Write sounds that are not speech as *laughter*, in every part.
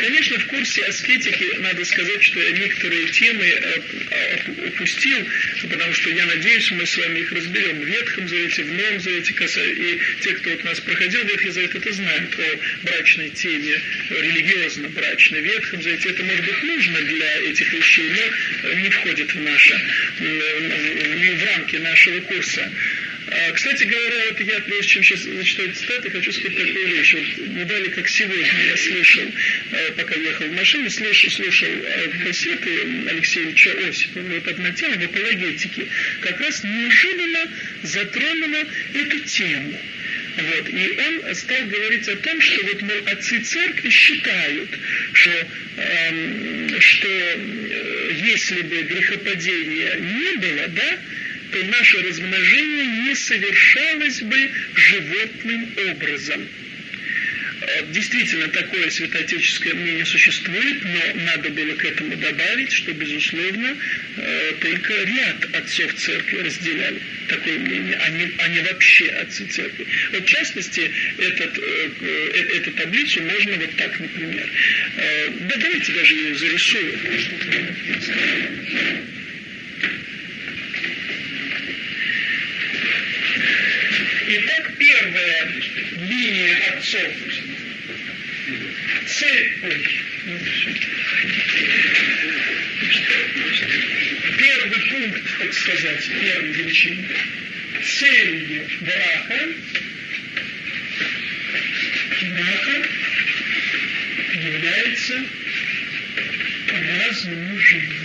Конечно, в курсе аскетики надо сказать, что я некоторые темы э, э, упустил, потому что я надеюсь, мы с вами их разберем в Ветхом Завете, в Новом Завете, и те, кто от нас проходил Ветхий Завет, это знают о брачной теме, религиозно-брачной. Ветхом Завете это может быть нужно для этих вещей, но не входит в наше, в рамки нашего курса. А, кстати говоря, вот я, прежде чем сейчас зачитать цитаты, хочу сказать такую вещь. Вот недали, как сегодня я слышал, а, пока ехал в машине, слышал, слушал а, кассеты Алексеевича Осипова, вот одна тема в апологетике, как раз неожиданно затронула эту тему. Вот. И он стал говорить о том, что вот, мол, отцы церкви считают, что, эм, что э, если бы грехопадения не было, да, то наше размножение не совершалось бы животным образом. Э, действительно, такое святоотеческое мнение существует, но надо было к этому добавить, что, безусловно, э, только ряд отцов церкви разделяли такое мнение, а не, а не вообще отцы церкви. Вот, в частности, этот, э, эту таблицу можно вот так, например. Да давайте даже ее зарисую. Итак, первая линия отцов. Ой. Первый пункт, так сказать, первой величины. Целью брака, брака является размножение.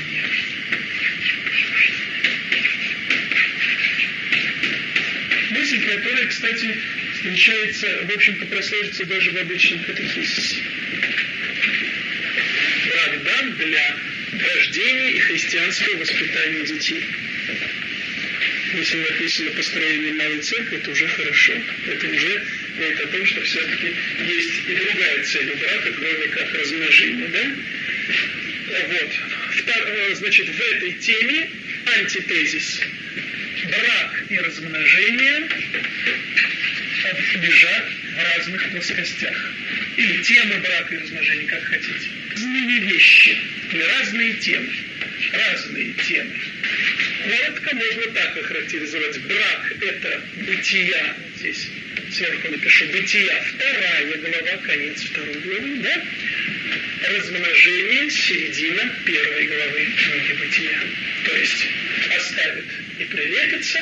Мысль, которая, кстати, встречается, в общем-то, прослеживается даже в обычном катехизисе. Брак дан для рождения и христианского воспитания детей. Если написано построение малой церкви, это уже хорошо. Это уже говорит о том, что все-таки есть и другая цель у брака, кроме как размножение. Да? Вот. Втор... Значит, в этой теме антитезис брак и размножение лежат в разных плоскостях. Или темы брака и размножения, как хотите. Разные вещи, разные темы. Разные темы. Коротко можно так охарактеризовать. Брак – это бытия, здесь сверху напишу, бытия, вторая глава, конец второй главы, да? Размножение, середина первой главы книги бытия. То есть оставит и прилепится,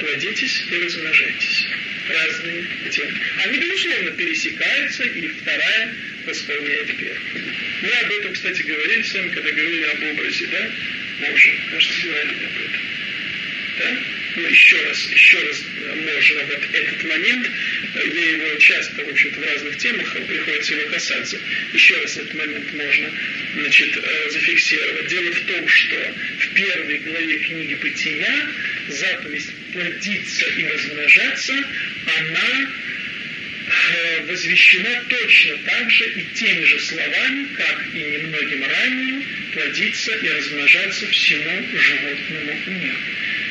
плодитесь и размножайтесь. Разные темы. Они, безусловно, пересекаются, и вторая восполняет первую. Мы об этом, кстати, говорили с вами, когда говорили об образе, да? Можем. Кажется, говорили об этом. Да? Ну, еще раз, еще раз можно вот этот момент, я его часто, в общем-то, в разных темах приходится его касаться, еще раз этот момент можно значит, э, зафиксировать. Дело в том, что в первой главе книги «Бытия» заповедь плодиться и размножаться, она э, возвещена точно так же и теми же словами, как и немногим ранее, плодиться и размножаться всему животному миру.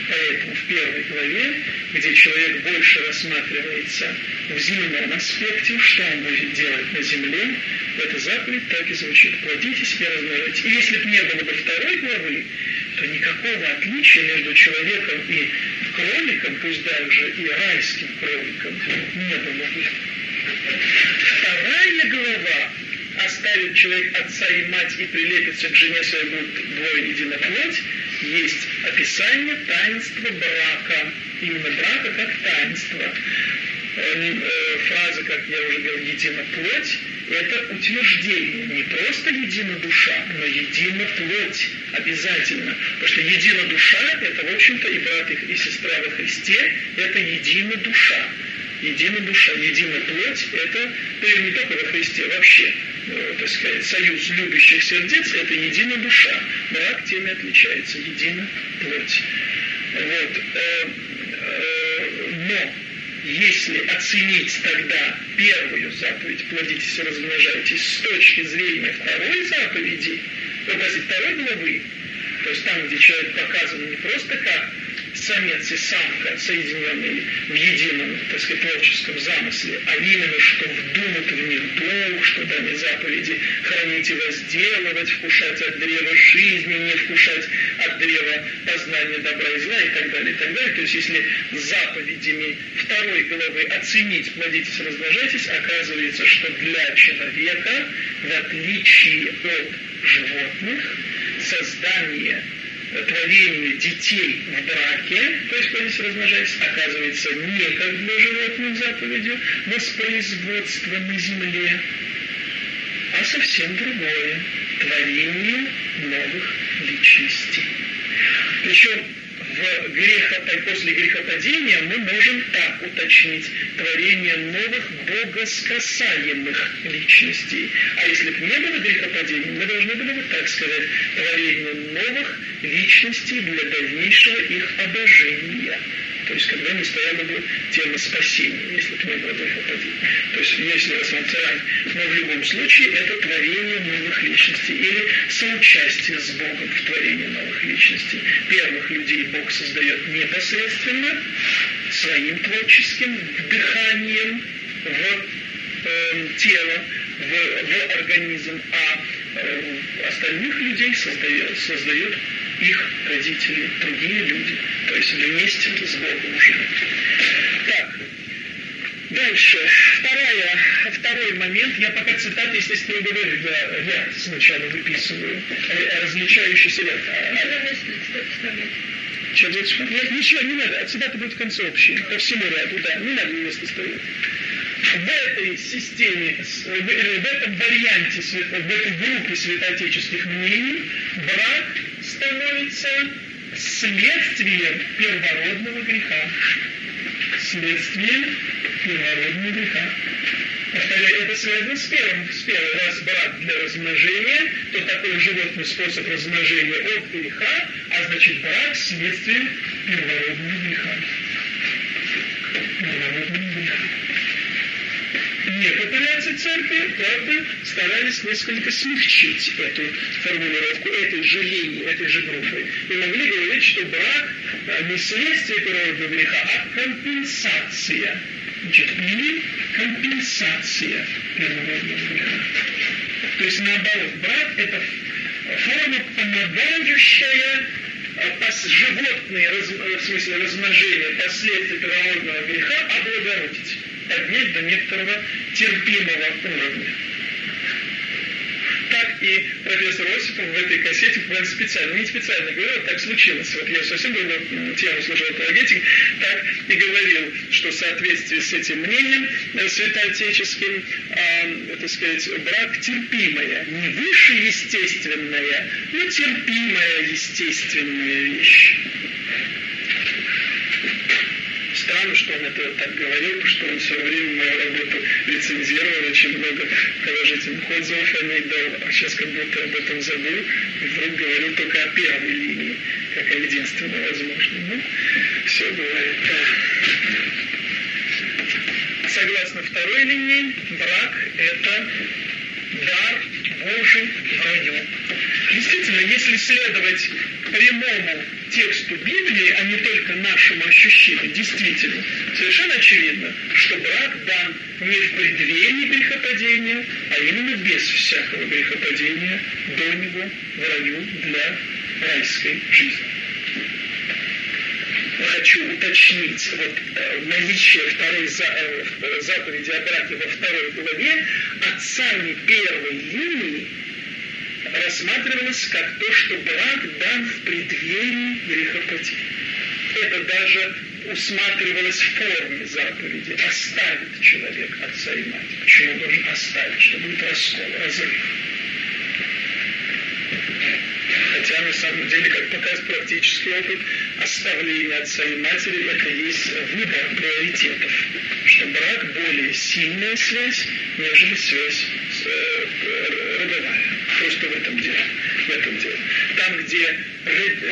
Поэтому в первой главе, где человек больше рассматривается в земном аспекте, что он будет делать на земле, эта заповедь так и звучит. Плодитесь и размножайтесь. И если бы не было бы второй главы, то никакого отличия между человеком и кроликом, пусть даже и райским кроликом, не было бы. Вторая глава оставит человек отца и мать и прилепится к жене своей будет двое едино плоть, есть описание таинства брака. Именно брака как таинство. Эм, э, фраза, как я уже говорил, едина плоть, это утверждение. Не просто едина душа, но едина плоть. Обязательно. Потому что едина душа, это, в общем-то, и брат, и сестра во Христе, это едина душа едина душа, едина плоть, это только во Христе, вообще, э, так сказать, союз любящих сердец, это едина душа. Брак тем отличается, едина плоть. Вот. Э, э, но если оценить тогда первую заповедь «плодитесь и размножайтесь» с точки зрения второй заповеди, простите, второй главы, то есть там, где человек показан не просто как самец и самка, соединенные в едином, так сказать, творческом замысле, а именно, что вдумут в них дух, что даны заповеди хранить и возделывать, вкушать от древа жизни, не вкушать от древа познания добра и зла и так далее, и так далее. То есть, если заповедями второй главы оценить, плодитесь, размножайтесь, оказывается, что для человека, в отличие от животных, создание творение детей в браке, то есть плодитесь, размножайтесь, оказывается не как для животных заповедью, воспроизводство на земле, а совсем другое – творение новых личностей. Причем в греха, после грехопадения мы можем так уточнить творение новых богоскасаемых личностей. А если бы не было грехопадения, мы должны были бы так сказать, творение новых личностей для дальнейшего их обожения. То есть, когда не стояла бы тема спасения, если бы не было грехопадения. То есть, если рассмотреть, но в любом случае это творение новых личностей или соучастие с Богом в творении новых личностей. Первых людей Бог создает непосредственно своим творческим дыханием в э, тело, в, в организм, а э, остальных людей создает, создает их родители, другие люди, то есть вместе с Богом уже. Так, дальше. Вторая, второй момент. Я пока цитаты, естественно, говорю, я ряд сначала выписываю, э, различающийся ряд. Человечество? Ничего, не надо. Цитаты будут в конце общие. По всему. Не надо место ставить в этой системе, в, в этом варианте, в этой группе святоотеческих мнений брак становится следствием первородного греха. Следствием первородного греха. Это связано с первым. С первым раз брак для размножения, то такой животный способ размножения от греха, а значит брак следствием первородного греха. Первородного греха некоторые отцы церкви, правда, старались несколько смягчить эту формулировку этой же линии, этой же группы. И могли говорить, что брак а, не следствие природного греха, а компенсация. Или компенсация природного греха. То есть наоборот, брак это форма, помогающая а, животные, в смысле размножения, последствия природного греха облагородить поднять до некоторого терпимого уровня. Так и профессор Осипов в этой кассете, специально, не специально говорил, так случилось. Вот я совсем другую тему служил апологетик, так и говорил, что в соответствии с этим мнением э, святоотеческим, э, так сказать, брак терпимая, не выше естественная, но терпимая естественная вещь. Странно, что он это так говорил, что он все время мою работу рецензировал, очень много положительных отзывов о ней дал, а сейчас как будто об этом забыл, и вдруг говорил только о первой линии, как о единственной возможной. Ну, все бывает. Да. Согласно второй линии, брак – это дар Божий в раю. Действительно, если следовать прямому тексту Библии, а не только нашему ощущению, действительно, совершенно очевидно, что брак дан не в преддверии грехопадения, а именно без всякого грехопадения до него в раю для райской жизни. Хочу уточнить вот, э, наличие второй за, э, заповеди о браке во второй главе отцами первой линии рассматривалось как то, что брак дан в преддверии грехопадения. Это даже усматривалось в форме заповеди. Оставит человек отца и мать. Почему должен оставить? Что будет раскол, разрыв. Хотя на самом деле, как показывает практический опыт, оставление отца и матери – это есть выбор приоритетов. Что брак более сильная связь, нежели связь э, родовая. Просто в этом деле. В этом деле. Там, где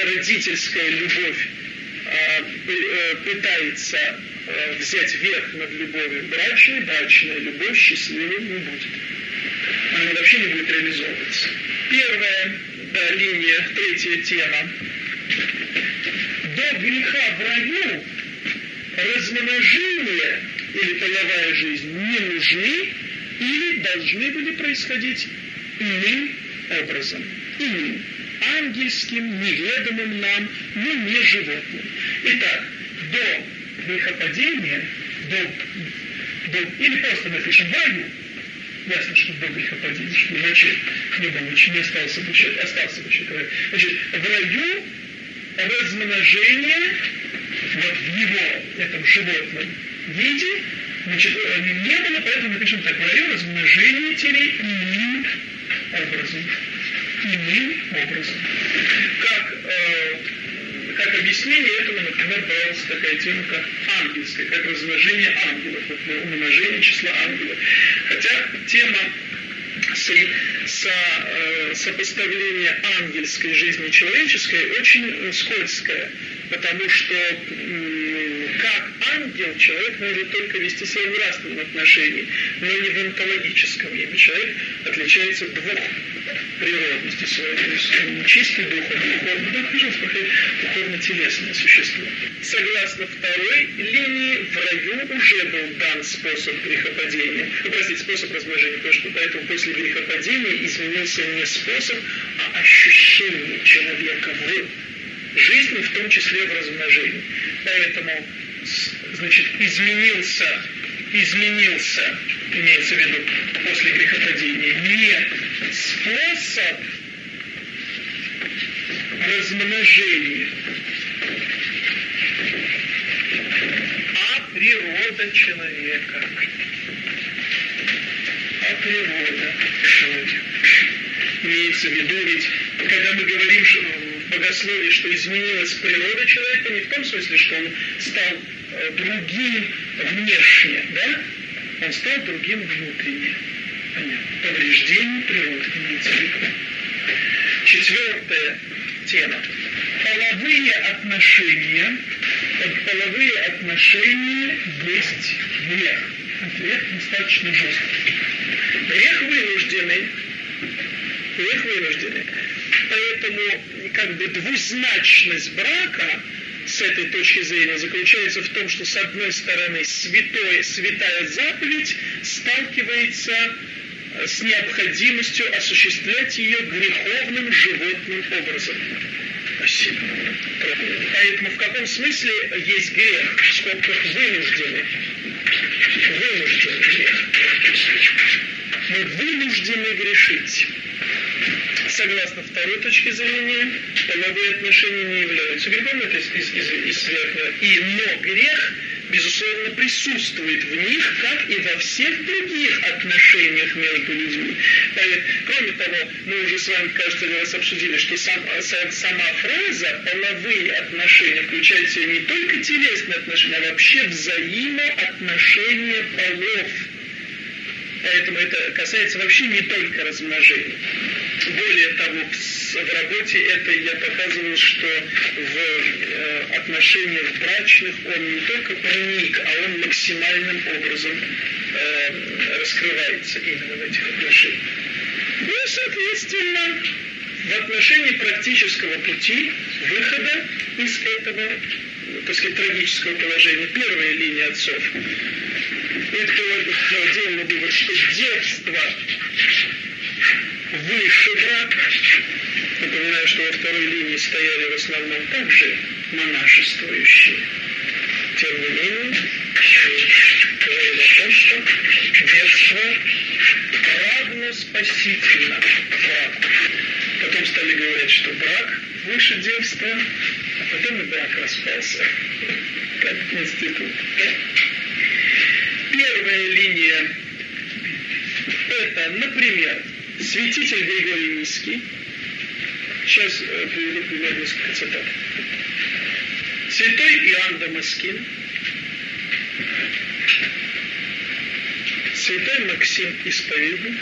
родительская любовь э, э, пытается э, взять верх над любовью брачной, брачная любовь счастливой не будет. Она вообще не будет реализовываться. Первая да, линия, третья тема. До греха в раю размножение или половая жизнь не нужны или должны были происходить иным образом, иным, ангельским, неведомым нам, но не животным. Итак, до грехопадения, до, до, или просто напишем в раю, ясно, что до грехопадения, что иначе не было, не остался бы человек, остался бы человек. Значит, в раю размножение вот в его, этом животном виде, значит, не было, поэтому напишем так, в раю размножение телей иным образом. Иным образом. Как, э, как объяснение этому, например, бралась такая тема, как ангельская, как размножение ангелов, умножение числа ангелов. Хотя тема со, со, э, сопоставления ангельской жизни человеческой очень скользкая потому что как ангел человек может только вести себя в нравственном отношении, но не в онтологическом. Ибо человек отличается двух природности своей. Чистый дух, духовный, да, пожалуйста, духовно-телесное существо. Согласно второй линии, в раю уже был дан способ грехопадения. Ну, простите, способ размножения, потому что поэтому после грехопадения изменился не способ, а ощущение человека в жизни, в том числе в размножении. Поэтому, значит, изменился, изменился, имеется в виду после грехопадения, не способ размножения, а природа человека. А природа человека. Имеется в ведь когда мы говорим, что богословии, что изменилась природа человека не в том смысле, что он стал э, другим внешне, да? Он стал другим внутренне. Понятно. Повреждение природы имеется в виду. Четвертая тема. Половые отношения. Половые отношения есть грех. Ответ достаточно жесткий. Грех вынужденный. Грех вынужденный. Поэтому как бы двузначность брака с этой точки зрения заключается в том, что с одной стороны святой, святая заповедь сталкивается э, с необходимостью осуществлять ее греховным животным образом. Поэтому в каком смысле есть грех? В скобках вынужденный. Вынужденный грех. Мы вынуждены грешить согласно второй точке зрения, половые отношения не являются грехом, это из, из, из, из верхнего. И, но грех, безусловно, присутствует в них, как и во всех других отношениях между людьми. Кроме того, мы уже с вами, кажется, раз обсудили, что сам, сама фраза «половые отношения» включает в себя не только телесные отношения, а вообще взаимоотношения полов. Поэтому это касается вообще не только размножения. Более того, в работе этой я показывал, что в э, отношениях брачных он не только проник, а он максимальным образом э, раскрывается именно в этих отношениях. Ну и, соответственно, в отношении практического пути выхода из этого, так сказать, трагического положения, первая линия отцов, это делала вывод, что детство выше брак. Напоминаю, что во второй линии стояли в основном также монашествующие. Тем не менее, говорили о том, что детство равно спасительно браку. Потом стали говорить, что брак выше детства, и брак распался, как институт. Первая линия это, например, святитель Григорий Низкий, сейчас э, приведу пример несколько цитат. Святой Иоанн Дамаскин, святой Максим Исповедник,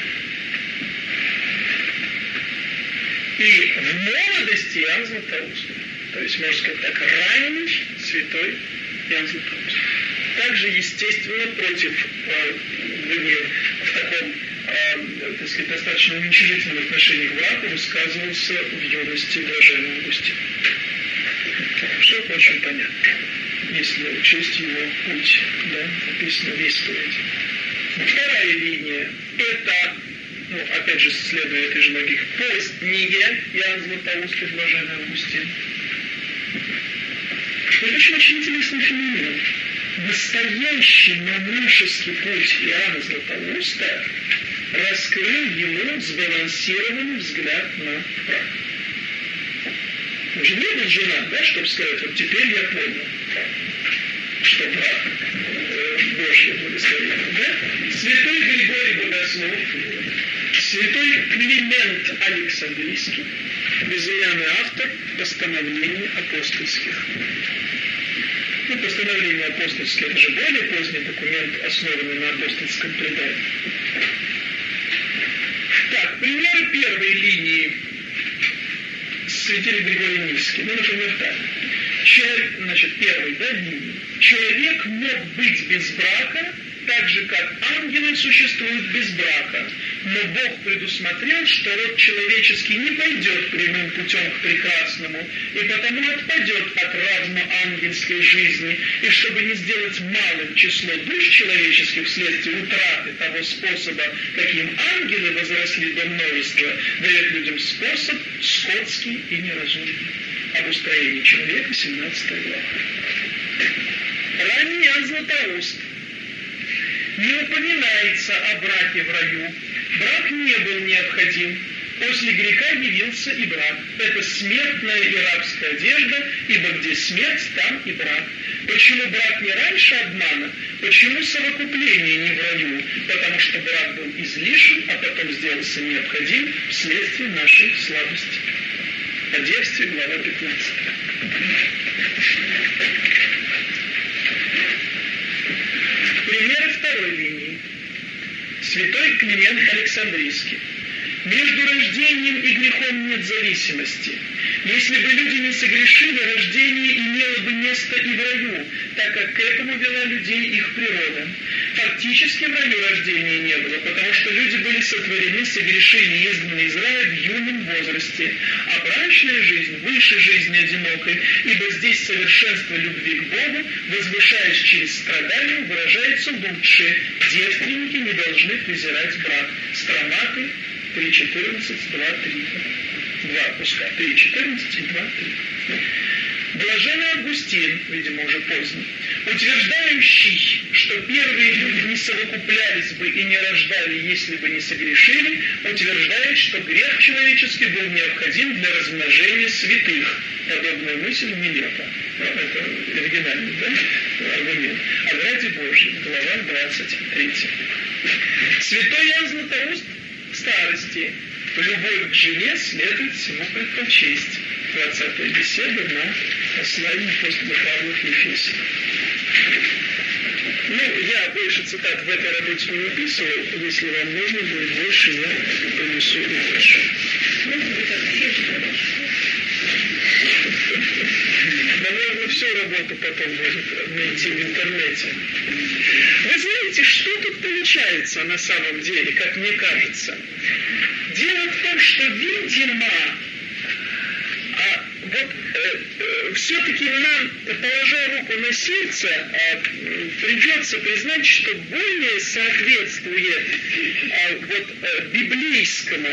и в молодости Иоанн Златоуст. То есть, можно сказать так, ранний святой Иоанн Златоуст. Также, естественно, против, э, в таком э, так сказать, достаточно уничижительном отношении к браку высказывался в юности блаженный Августин. Все очень понятно, если учесть его путь, да, написано в исповеди. Вторая линия – это, ну, опять же, следуя этой же логике, постние Иоанн Златоуст и Блаженный Августин. Это очень, интересный феномен. Настоящий монашеский путь Иоанна Златоуста раскрыл ему сбалансированный взгляд на брак. Он же не был женат, да, чтобы сказать, вот теперь я понял, что брак э, Божье благословение. Да? Святой Григорий Богослов, святой Климент Александрийский, безымянный автор постановлений апостольских. Ну, постановление апостольские, это более поздний документ, основанный на апостольском предании. Так, примеры первой линии святитель Григорий Низкий. Ну, например, так. Человек, значит, первый, да, линия. Человек мог быть без брака, так же, как ангелы существуют без брака. Но Бог предусмотрел, что род человеческий не пойдет прямым путем к прекрасному, и потому отпадет от равноангельской жизни, и чтобы не сделать малым число душ человеческих вследствие утраты того способа, каким ангелы возросли до множества, дает людям способ скотский и неразумный. Об устроении человека, 17 глава. Иоанн Златоуст не упоминается о браке в раю. Брак не был необходим. После греха явился и брак. Это смертная и рабская одежда, ибо где смерть, там и брак. Почему брак не раньше обмана? Почему совокупление не в раю? Потому что брак был излишен, а потом сделался необходим вследствие нашей слабости. О девстве, глава 15. Примеры второй линии. Святой Климент Александрийский. Между рождением и грехом нет зависимости. Если бы люди не согрешили, рождение имело бы место и в раю, так как к этому вела людей их природа. Фактически в раю рождения не было, потому что люди были сотворены, согрешили, изгнаны из рая в юном возрасте. А брачная жизнь выше жизни одинокой, ибо здесь совершенство любви к Богу, возвышаясь через страдания, выражается лучше. Девственники не должны презирать брак. Строматы 3.14, 2.3. 2 куска, 3.14 и 2.3. Блаженный Августин, видимо, уже поздний, утверждающий, что первые люди не совокуплялись бы и не рождали, если бы не согрешили, утверждает, что грех человеческий был необходим для размножения святых. Подобная мысль нелепа. Ну, это оригинальный да, аргумент. О граде Божьем, глава 23. Святой Ян Златоуст старости любовь к жене следует всему предпочесть. 20 беседа на послании апостола Павла к Ефесию. Ну, я больше цитат в этой работе не выписывал. Если вам нужно будет больше, я принесу и выпишу. Наверное, всю работу потом будет найти в интернете. Знаете, что тут получается на самом деле, как мне кажется? Дело в том, что, видимо, а, вот э, э, все-таки нам, положа руку на сердце, э, придется признать, что более соответствует э, вот, э, библейскому,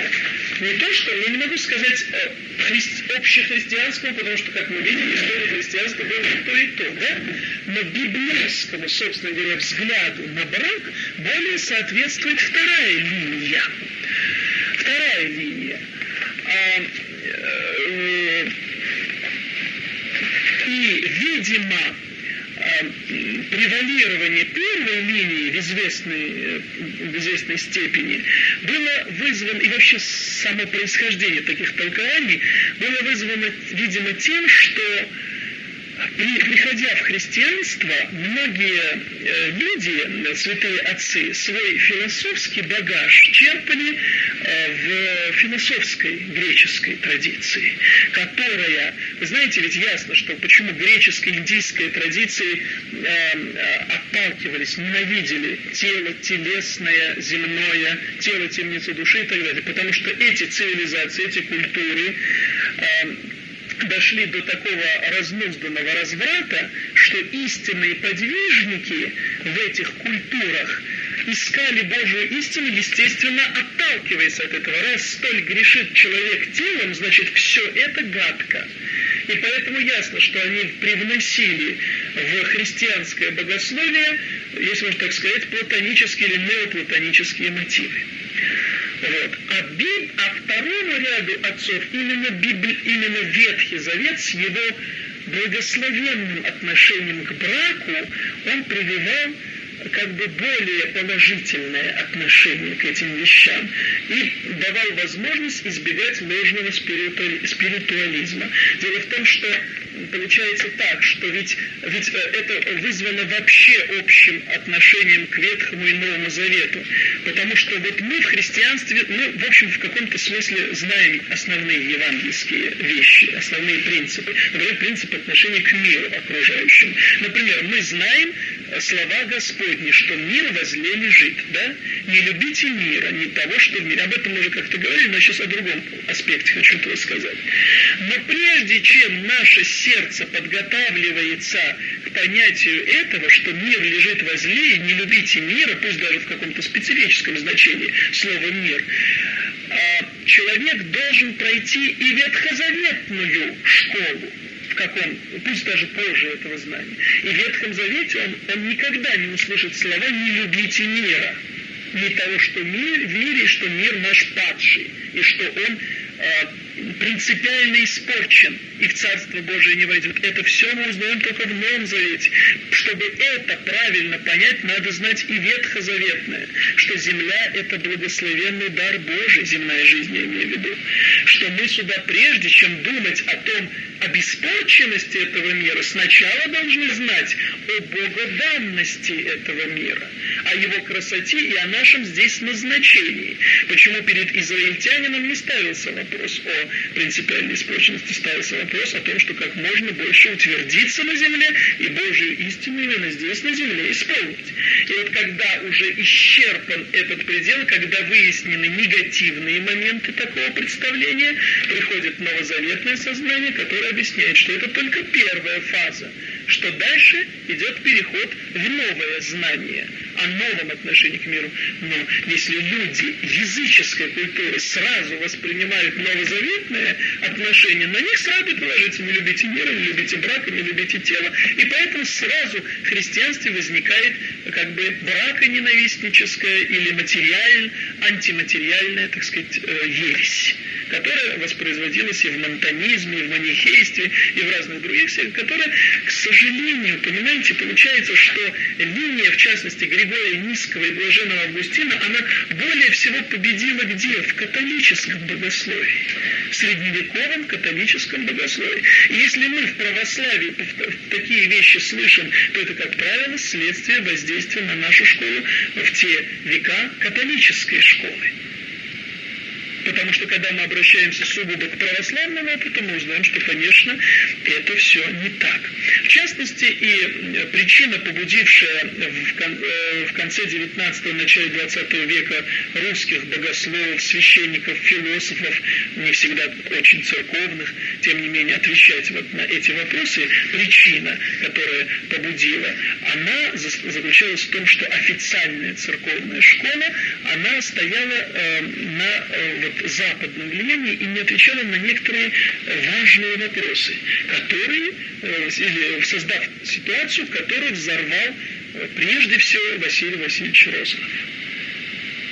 не то что, я не могу сказать э, христи, общехристианскому, потому что, как мы видим, история христианства была то, и то, да? но библейскому, собственно говоря, взгляду на брак более соответствует вторая линия. Вторая линия. А, э, и, видимо, превалирование первой линии в известной, э, в известной степени было вызвано, и вообще само происхождение таких толкований было вызвано, видимо, тем, что приходя в христианство, многие э, люди, святые отцы, свой философский багаж черпали э, в философской греческой традиции, которая, знаете, ведь ясно, что почему греческой, индийской традиции э, отталкивались, ненавидели тело телесное, земное, тело темницы души и так далее, потому что эти цивилизации, эти культуры дошли до такого разнузданного разврата, что истинные подвижники в этих культурах искали Божию истину, естественно, отталкиваясь от этого. Раз столь грешит человек телом, значит, все это гадко. И поэтому ясно, что они привносили в христианское богословие, если можно так сказать, платонические или неоплатонические мотивы. Вот. А, Биб, а второму ряду отцов именно, Библь, именно Ветхий Завет с его благословенным отношением к браку, он прививал как бы более положительное отношение к этим вещам и давал возможность избегать ложного спиритуализма. Дело в том, что получается так, что ведь, ведь э, это вызвано вообще общим отношением к Ветхому и Новому Завету. Потому что вот мы в христианстве, ну, в общем, в каком-то смысле знаем основные евангельские вещи, основные принципы. Например, принцип отношения к миру окружающему. Например, мы знаем, слова Господни, что мир возле лежит, да? Не любите мира, не того, что в мире. Об этом мы уже как-то говорили, но сейчас о другом аспекте хочу то сказать. Но прежде чем наше сердце подготавливается к понятию этого, что мир лежит возле, и не любите мира, пусть даже в каком-то специфическом значении слова «мир», а, человек должен пройти и ветхозаветную школу в каком, пусть даже позже этого знания. И в Ветхом Завете он, он никогда не услышит слова «не любите мира», не того, что мир, вере, что мир наш падший, и что он э, принципиально испорчен и в Царство Божие не войдет. Это все мы узнаем только в Новом Завете. Чтобы это правильно понять, надо знать и Ветхозаветное, что земля – это благословенный дар Божий, земная жизнь я имею в виду. Что мы сюда, прежде чем думать о том, о беспорченности этого мира, сначала должны знать о богоданности этого мира, о его красоте и о нашем здесь назначении. Почему перед израильтянином не ставился вопрос о принципиальной испорченности, ставился вопрос о том, что как можно больше утвердиться на земле и Божию истину именно здесь, на земле, исполнить. И вот когда уже исчерпан этот предел, когда выяснены негативные моменты такого представления, приходит новозаветное сознание, которое объясняет, что это только первая фаза, что дальше идет переход в новое знание о новом отношении к миру. Но если люди языческой культуры сразу воспринимают новозаветное отношение, на них сразу положится не любите мира, не любите брака, не любите тело. И поэтому сразу в христианстве возникает как бы браконенавистническая или материаль, антиматериальная, так сказать, э, ересь которая воспроизводилась и в монтанизме, и в манихействе, и в разных других сектах, которая, к сожалению, понимаете, получается, что линия, в частности, Григория Низкого и Блаженного Августина, она более всего победила где? В католическом богословии, в средневековом католическом богословии. И если мы в православии такие вещи слышим, то это, как правило, следствие воздействия на нашу школу в те века католической школы. Потому что когда мы обращаемся сугубо к православному опыту, мы узнаем, что, конечно, это все не так. В частности, и э, причина, побудившая в э, конце 19-го, начале 20 века русских богословов, священников, философов, не всегда очень церковных, тем не менее, отвечать вот на эти вопросы, причина, которая побудила, она заключалась в том, что официальная церковная школа, она стояла э, на э, вот, западном влиянии и не отвечала на некоторые важные вопросы, которые, э, создав ситуацию, в которой взорвал э, прежде всего Василий Васильевич Розанов.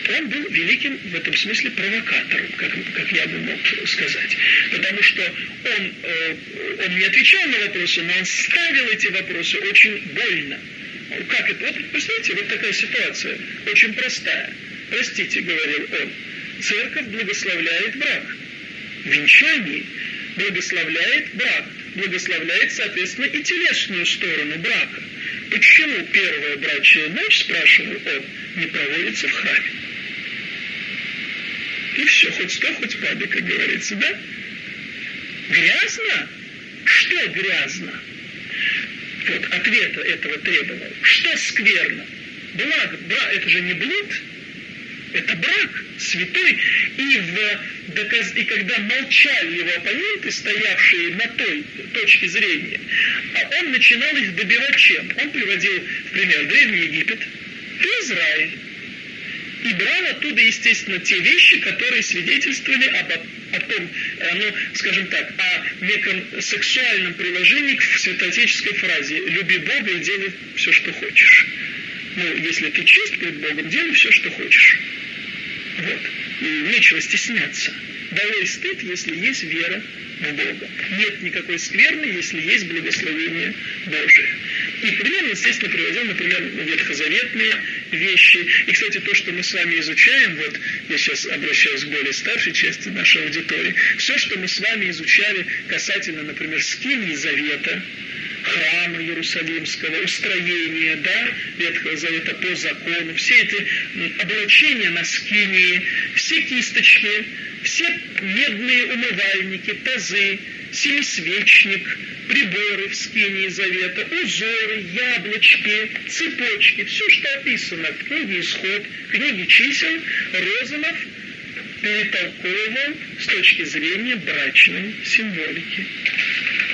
Он был великим в этом смысле провокатором, как, как я бы мог сказать. Потому что он, э, он не отвечал на вопросы, но он ставил эти вопросы очень больно. Как это? Вот представьте, вот такая ситуация, очень простая. Простите, говорил он, церковь благословляет брак. Венчание благословляет брак, благословляет, соответственно, и телесную сторону брака. Почему первая брачная ночь, спрашивал он, не проводится в храме? И все, хоть сто, хоть паби, как говорится, да? Грязно? Что грязно? Вот ответа этого требовал. Что скверно? Благо, бра, это же не блуд, это брак святой, и, в, доказ, и когда молчали его оппоненты, стоявшие на той точке зрения, а он начинал их добивать чем? Он приводил в пример Древний Египет и Израиль. И брал оттуда, естественно, те вещи, которые свидетельствовали об, о том, э, ну, скажем так, о неком сексуальном приложении к святоотеческой фразе «люби Бога и делай все, что хочешь». Ну, если ты чист перед Богом, делай все, что хочешь. Вот. И нечего стесняться. Долой стыд, если есть вера в Бога. Нет никакой скверны, если есть благословение Божие. И пример, естественно, приводил, например, ветхозаветные вещи. И, кстати, то, что мы с вами изучаем, вот я сейчас обращаюсь к более старшей части нашей аудитории, все, что мы с вами изучали касательно, например, скинии завета, храма Иерусалимского, устроения, да, Ветхого Завета по закону, все эти облачения на скинии, все кисточки, все медные умывальники, тазы, семисвечник, приборы в скинии завета, узоры, яблочки, цепочки, все, что описано. В книге Исход, книге чисел, Розанов перетолковывал с точки зрения брачной символики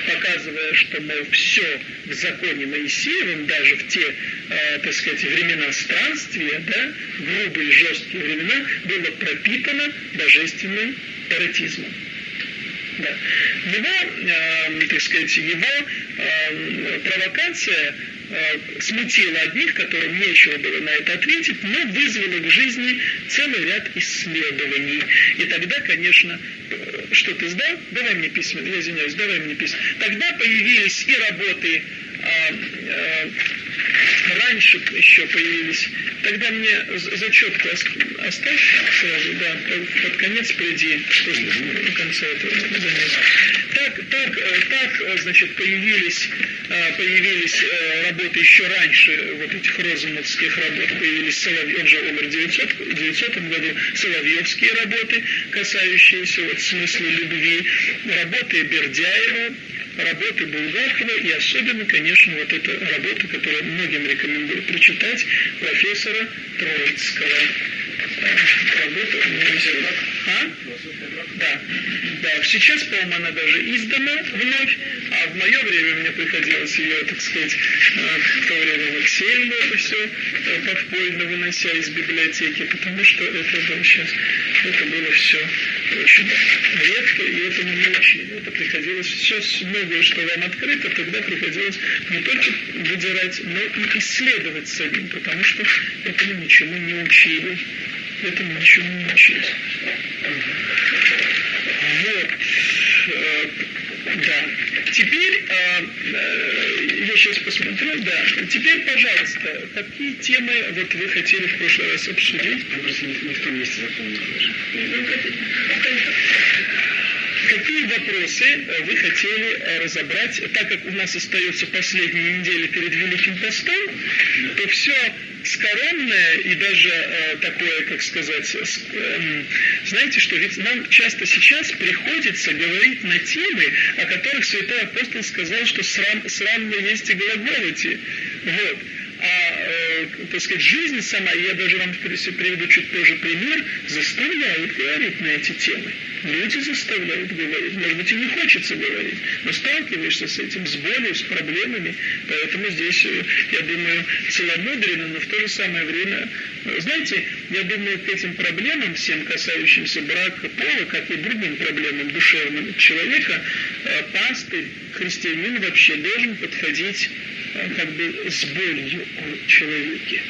показывая, что, мол, все в законе Моисеевом, даже в те, э, так сказать, времена странствия, да, грубые, жесткие времена, было пропитано божественным эротизмом. Его, э, так сказать, его э, провокация э, смутила одних, которым нечего было на это ответить, но вызвала к жизни целый ряд исследований. И тогда, конечно, э, что ты сдал? Давай мне письма, я извиняюсь, давай мне письма. Тогда появились и работы э, э, раньше еще появились. Тогда мне зачетку оставь сразу, да, под конец приди, после конца этого занятия. Так, так, э, так, э, значит, появились, э, появились работы еще раньше, вот этих розановских работ, появились Соловьев, он же умер в 900, 900 году, Соловьевские работы, касающиеся вот смысла любви, работы Бердяева, работы Булгакова и особенно, конечно, вот эта работа, которую многим рекомендую прочитать, профессора Троицкого. Работа а? Да. Да. Сейчас, по-моему, она даже издана вновь, а в мое время мне приходилось ее, так сказать, э, в то время в Excel это все подпольно вынося из библиотеки, потому что это было сейчас, это было все очень редко, и этому не учили. Это приходилось, сейчас многое, что вам открыто, тогда приходилось не только выдирать, но и исследовать самим, потому что этому ничему не учили. Этому ничему не учили. Э, да. Теперь, э, э, я сейчас посмотрю, да. Теперь, пожалуйста, какие темы вот вы хотели в прошлый раз обсудить? Просто не, не в том месте запомнил Какие вопросы вы хотели разобрать, так как у нас остается последняя неделя перед Великим постом, то все скоромное и даже э, такое, как сказать, э, знаете что, ведь нам часто сейчас приходится говорить на темы, о которых святой апостол сказал, что срам, срамно есть и глаголите. Вот а, э, так сказать, жизнь сама, я даже вам приведу чуть позже пример, заставляет говорить на эти темы. Люди заставляют говорить. Может быть, и не хочется говорить, но сталкиваешься с этим, с болью, с проблемами. Поэтому здесь, э, я думаю, целомудренно, но в то же самое время, э, знаете, я думаю, к этим проблемам, всем касающимся брака, пола, как и другим проблемам душевным человека, пастырь, христианин вообще должен подходить как бы с болью человеке.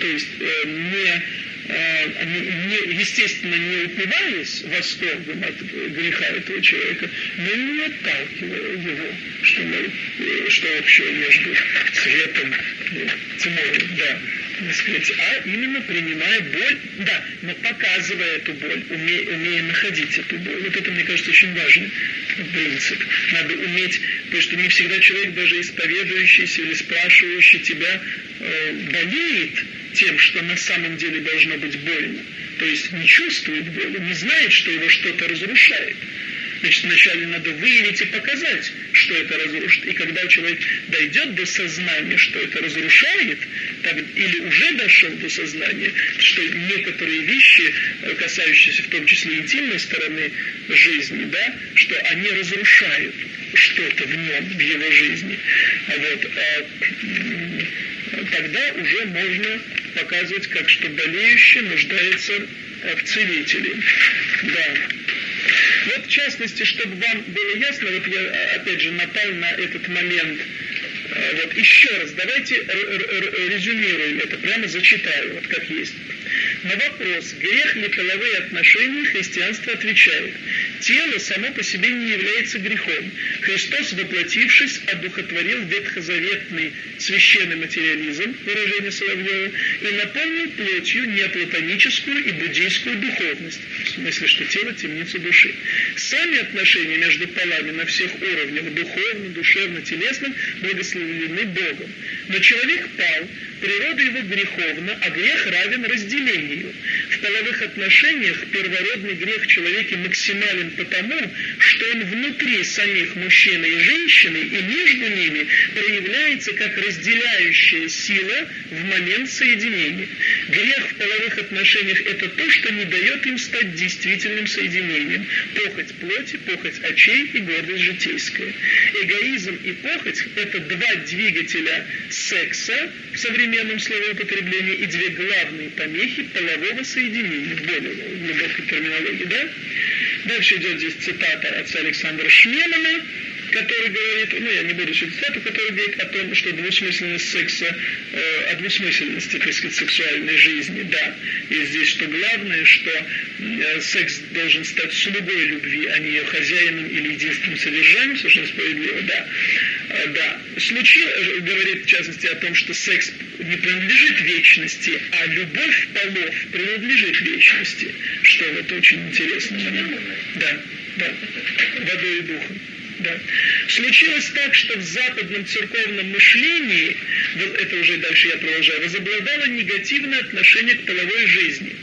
То есть э, не, э, не, естественно, не упиваясь восторгом от греха этого человека, но не отталкивая его, что, э, что общего между светом и тьмой. Да сказать, а именно принимая боль, да, но показывая эту боль, умея, умея находить эту боль. Вот это, мне кажется, очень важный принцип. Надо уметь, потому что не всегда человек, даже исповедующийся или спрашивающий тебя, э, болеет тем, что на самом деле должно быть больно. То есть не чувствует боли, не знает, что его что-то разрушает. Значит, вначале надо выявить и показать, что это разрушит. И когда человек дойдет до сознания, что это разрушает, так, или уже дошел до сознания, что некоторые вещи, э, касающиеся в том числе интимной стороны жизни, да, что они разрушают что-то в нем, в его жизни. А вот, а, тогда уже можно показывать, как что болеющий нуждается в целителе. Да. Вот в частности, чтобы вам было ясно, вот я опять же напал на этот момент. А, вот еще раз, давайте резюмируем это, прямо зачитаю, вот как есть. На вопрос, грех ли половые отношения, христианство отвечает. Тело само по себе не является грехом. Христос, воплотившись, одухотворил ветхозаветный священный материализм, выражение Соловьева, и наполнил плотью неоплатоническую и буддийскую духовность, в смысле, что тело – темница души. Сами отношения между полами на всех уровнях, духовно, душевно, телесном, благословлены Богом. Но человек пал, природа его греховна, а грех равен разделению. В половых отношениях первородный грех в человеке максимален потому, что он внутри самих мужчины и женщины и между ними проявляется как разделяющая сила в момент соединения. Грех в половых отношениях – это то, что не дает им стать действительным соединением. Похоть плоти, похоть очей и гордость житейская. Эгоизм и похоть – это два двигателя секса в современном словоупотреблении и две главные помехи полового соединения в более глубокой терминологии. Да? Дальше идет здесь цитата отца Александра Шмемана, который говорит, ну я не буду читать цитату, который говорит о том, что двусмысленность секса, э, о двусмысленности, так сказать, сексуальной жизни, да. И здесь что главное, что э, секс должен стать слугой любви, а не ее хозяином или единственным содержанием, совершенно справедливо, да. Э, да. Случилось, э, говорит в частности о том, что секс не принадлежит вечности, а любовь полов принадлежит вечности, что вот очень интересно. Да, да, водой и духом. Да. Случилось так, что в западном церковном мышлении, это уже дальше я продолжаю, возобладало негативное отношение к половой жизни.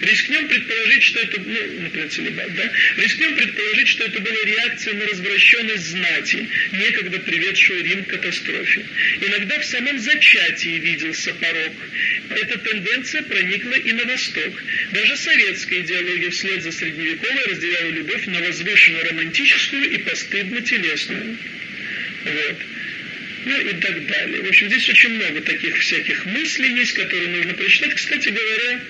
Рискнем предположить, что это, ну, например, целебат, да? Рискнем предположить, что это была реакция на развращенность знати, некогда приведшую Рим к катастрофе. Иногда в самом зачатии виделся порог. Эта тенденция проникла и на Восток. Даже советская идеология вслед за средневековой разделяла любовь на возвышенную романтическую и постыдно-телесную. Вот ну и так далее. В общем, здесь очень много таких всяких мыслей есть, которые нужно прочитать. Кстати говоря,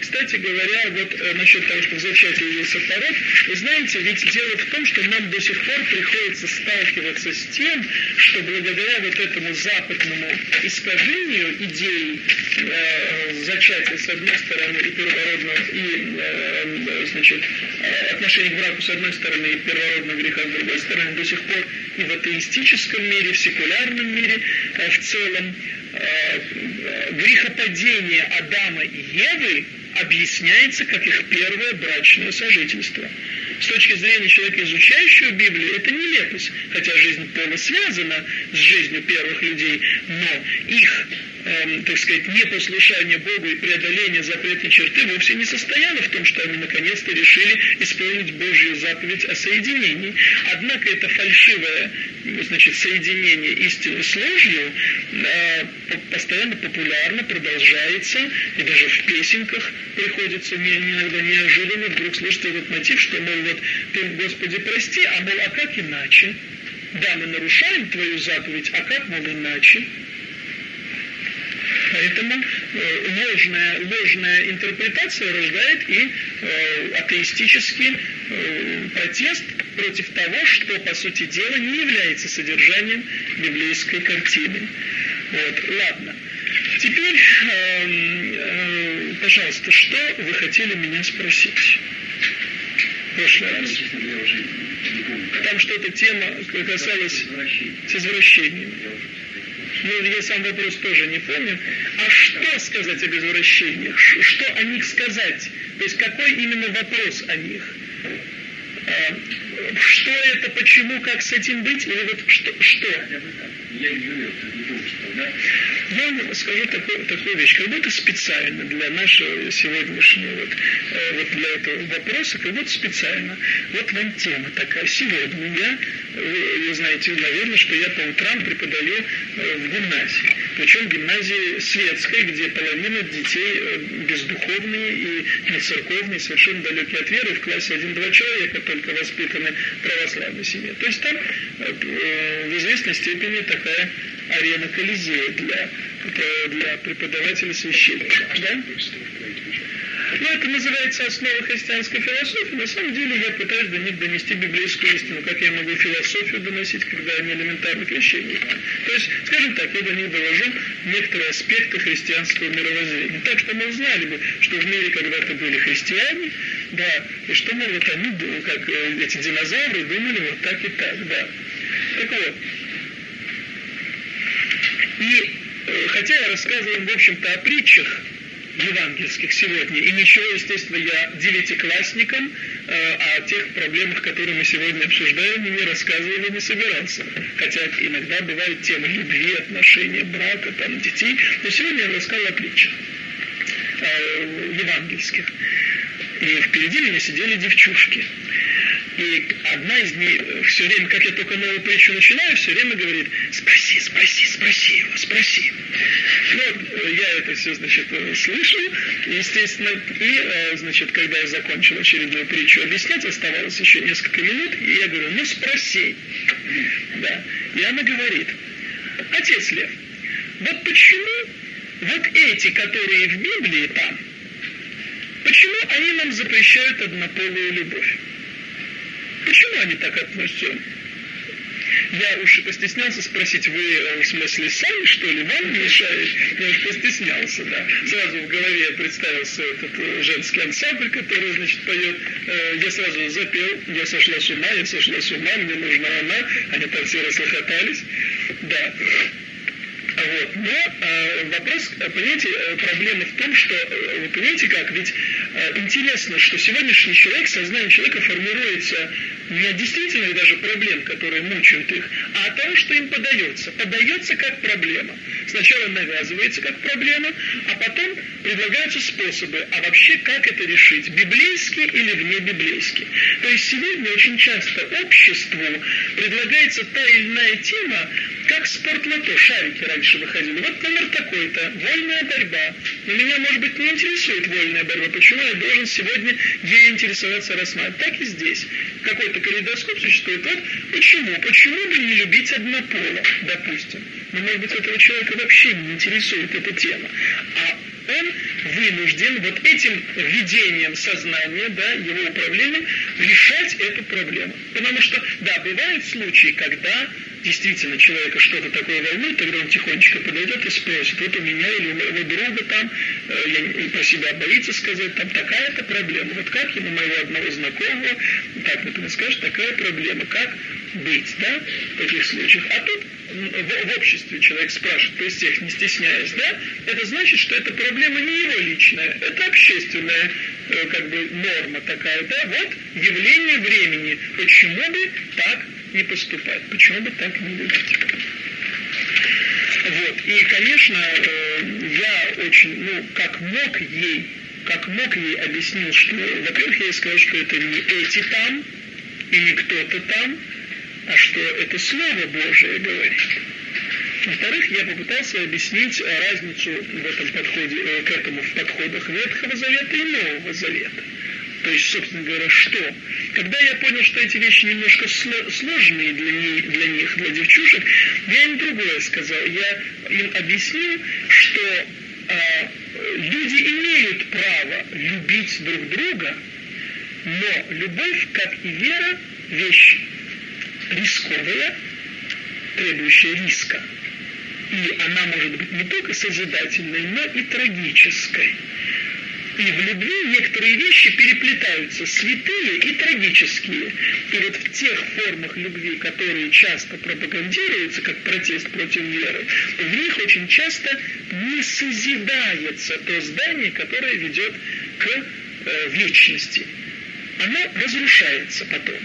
кстати говоря, вот э, насчет того, что в зачатии явился порог, вы знаете, ведь дело в том, что нам до сих пор приходится сталкиваться с тем, что благодаря вот этому западному искажению идей э, зачатия с одной стороны и первородного, и э, значит, э, отношения к браку с одной стороны и первородного греха с другой стороны, до сих пор и в атеистическом мире, в секулярном мире э, в целом, э, грехопадение Адама и Евы объясняется как их первое брачное сожительство. С точки зрения человека, изучающего Библию, это нелепость, хотя жизнь пола связана с жизнью первых людей, но их эм, так сказать, непослушание Богу и преодоление запретной черты вовсе не состояло в том, что они наконец-то решили исполнить Божью заповедь о соединении. Однако это фальшивое значит, соединение истины с ложью э, постоянно популярно, продолжается, и даже в песенках приходится не, иногда неожиданно вдруг слышать этот мотив, что, мол, вот ты, Господи, прости, а мол, а как иначе? Да, мы нарушаем твою заповедь, а как, мол, иначе? Поэтому э, ложная, ложная интерпретация рождает и э, атеистический э, протест против того, что, по сути дела, не является содержанием библейской картины. Вот, ладно. Теперь, э, э, пожалуйста, что вы хотели меня спросить? В прошлый раз. Там что-то тема касалась с извращением. Ну, я сам вопрос тоже не помню. А что сказать об извращениях? Что о них сказать? То есть какой именно вопрос о них? А, что это, почему, как с этим быть, или вот что? что? Я вам скажу такую, такую вещь, как будто специально для нашего сегодняшнего, вот, э, вот для этого вопроса, как будто специально. Вот вам тема такая. Сегодня я, вы, вы знаете, наверное, что я по утрам преподаю э, в гимназии. Причем гимназии светской, где половина детей э, бездуховные и не церковные, совершенно далекие от веры. В классе один-два человека только воспитаны православной семье. То есть там в известной степени такая арена Колизея для, для преподавателя священника. Да? Ну, это называется основа христианской философии. На самом деле я пытаюсь до них донести библейскую истину. Как я могу философию доносить, когда они элементарных вещей. То есть, скажем так, я до них довожу некоторые аспекты христианского мировоззрения. Так что мы узнали бы, что в мире когда-то были христиане, да, и что, мол, вот они, как э, эти динозавры, думали вот так и так, да. Так вот, и э, хотя я рассказываю, в общем-то, о притчах евангельских сегодня, и ничего, естественно, я девятиклассникам э, о тех проблемах, которые мы сегодня обсуждаем, не рассказывал и не собирался. Хотя иногда бывают темы любви, отношения, брака, там, детей. Но сегодня я рассказал о притчах э, евангельских. И впереди меня сидели девчушки. И одна из них э, все время, как я только новую притчу начинаю, все время говорит, спроси, спроси, спроси его, спроси. Э, я это все, значит, э, слышал, естественно, и, значит, когда я закончил очередную притчу объяснять, оставалось еще несколько минут, и я говорю, ну спроси. Да. И она говорит, отец Лев, вот почему вот эти, которые в Библии там, почему они нам запрещают однополую любовь? Почему они так относятся? Я уж постеснялся спросить, вы э, в смысле сами, что ли, вам мешает? Я уж постеснялся, да. Сразу в голове представился этот э, женский ансамбль, который, значит, поет. Э, я сразу запел, я сошла с ума, я сошла с ума, мне нужна она. Они там все расхохотались. Да. Вот. Но э, вопрос, понимаете, проблема в том, что, вы понимаете как, ведь э, интересно, что сегодняшний человек, сознание человека формируется не от действительных даже проблем, которые мучают их, а от того, что им подается. Подается как проблема. Сначала навязывается как проблема, а потом предлагаются способы, а вообще как это решить, библейски или вне библейски. То есть сегодня очень часто обществу предлагается та или иная тема, как спортлото, шарики раньше выходили. Вот номер такой-то, вольная борьба. Но меня, может быть, не интересует вольная борьба. Почему я должен сегодня ей интересоваться, рассматривать? Так и здесь. Какой-то калейдоскоп существует. Вот почему? Почему бы не любить однополо, допустим? Но, может быть, этого человека вообще не интересует эта тема. А он вынужден вот этим видением сознания, да, его управлением, решать эту проблему. Потому что, да, бывают случаи, когда действительно человека что-то такое волнует, тогда он тихонечко подойдет и спросит, вот у меня или у моего друга там, э, я про себя боится сказать, там такая-то проблема. Вот как ему моего одного знакомого, так, например, скажет, такая проблема, как быть, да, в таких случаях. А тут в, в обществе человек спрашивает, то есть всех не стесняясь, да, это значит, что эта проблема не его личная, это общественная э, как бы норма такая, да, вот явление времени, почему бы так не поступать, почему бы так не любить. Вот. И, конечно, э, я очень, ну, как мог ей, как мог ей объяснил, что, во-первых, я ей сказал, что это не эти там, и не кто-то там, а что это Слово Божие говорит. Во-вторых, я попытался объяснить разницу в этом подходе, э, к этому в подходах Ветхого Завета и Нового Завета. То есть, собственно говоря, что? Когда я понял, что эти вещи немножко сложные для них, для них, для девчушек, я им другое сказал. Я им объяснил, что э, люди имеют право любить друг друга, но любовь, как и вера, вещь рисковая, требующая риска. И она может быть не только созидательной, но и трагической. И в любви некоторые вещи переплетаются, святые и трагические. И вот в тех формах любви, которые часто пропагандируются как протест против веры, в них очень часто не созидается то здание, которое ведет к э, вечности. оно разрушается потом.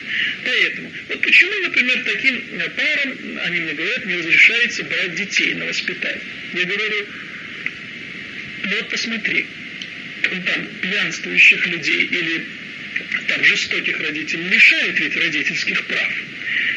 Поэтому, вот почему, например, таким парам, они мне говорят, не разрешается брать детей на воспитание. Я говорю, ну вот посмотри, там пьянствующих людей или там жестоких родителей лишают ведь родительских прав.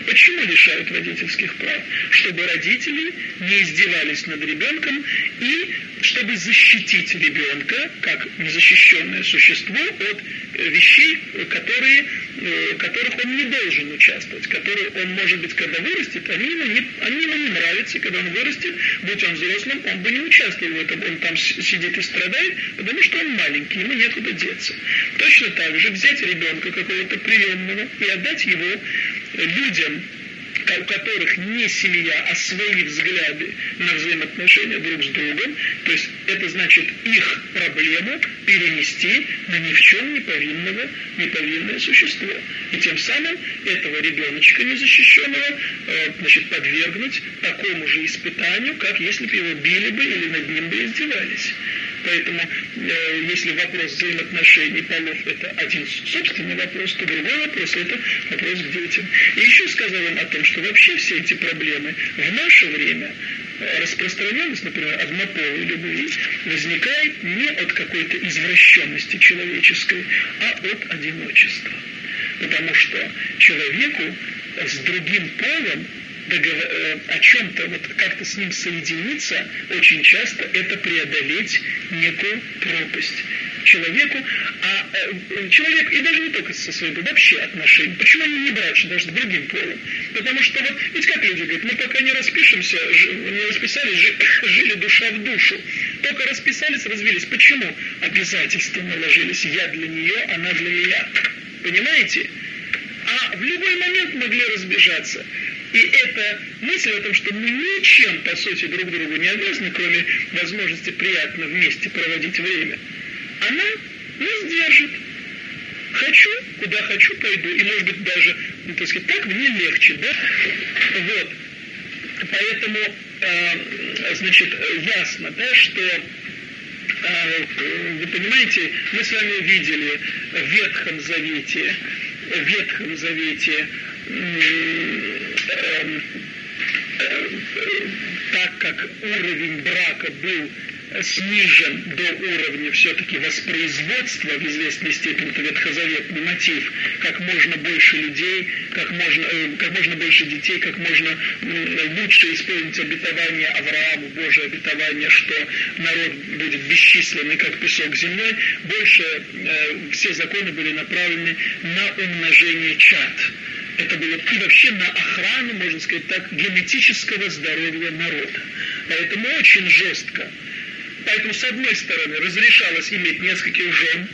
Почему лишают родительских прав? Чтобы родители не издевались над ребенком и чтобы защитить ребенка, как незащищенное существо, от э, вещей, которые, э, которых он не должен участвовать, которые он, может быть, когда вырастет, они ему не, они ему не нравятся, когда он вырастет, будь он взрослым, он бы не участвовал в этом, он там сидит и страдает, потому что он маленький, ему некуда деться. Точно так же взять ребенка какого-то приемного и отдать его людям, у которых не семья, а свои взгляды на взаимоотношения друг с другом, то есть это значит их проблему перенести на ни в чем не повинного, не повинное существо. И тем самым этого ребеночка незащищенного э, значит, подвергнуть такому же испытанию, как если бы его били бы или над ним бы издевались. Поэтому, э, если вопрос взаимоотношений полов это один собственный вопрос, то другой вопрос это вопрос к детям. И еще сказал он о том, что вообще все эти проблемы в наше время э, распространенность, например, однополой любви возникает не от какой-то извращенности человеческой, а от одиночества. Потому что человеку с другим полом о чем-то, вот как-то с ним соединиться, очень часто это преодолеть некую пропасть человеку, а э, человек, и даже не только со своим, вообще отношения, почему они не брачны, даже с другим полом? Потому что вот, ведь как люди говорят, мы пока не распишемся, не расписались, *laughs* жили душа в душу, только расписались, развились. Почему? Обязательства наложились, я для нее, она для меня. Понимаете? А в любой момент могли разбежаться. И эта мысль о том, что мы ничем, по сути, друг другу не обязаны, кроме возможности приятно вместе проводить время, она нас держит. Хочу, куда хочу, пойду. И, может быть, даже, ну, так сказать, так мне легче, да? Вот. Поэтому, э, значит, ясно, да, что э, вы понимаете, мы с вами видели в Ветхом Завете, в Ветхом Завете так как уровень брака был снижен до уровня все-таки воспроизводства в известной степени, это ветхозаветный мотив, как можно больше людей, как можно, э, как можно больше детей, как можно э, лучше исполнить обетование Аврааму, Божие обетование, что народ будет бесчисленный, как песок земной, больше э, все законы были направлены на умножение чад это было и вообще на охрану, можно сказать так, генетического здоровья народа. Поэтому очень жестко. Поэтому, с одной стороны, разрешалось иметь нескольких жен,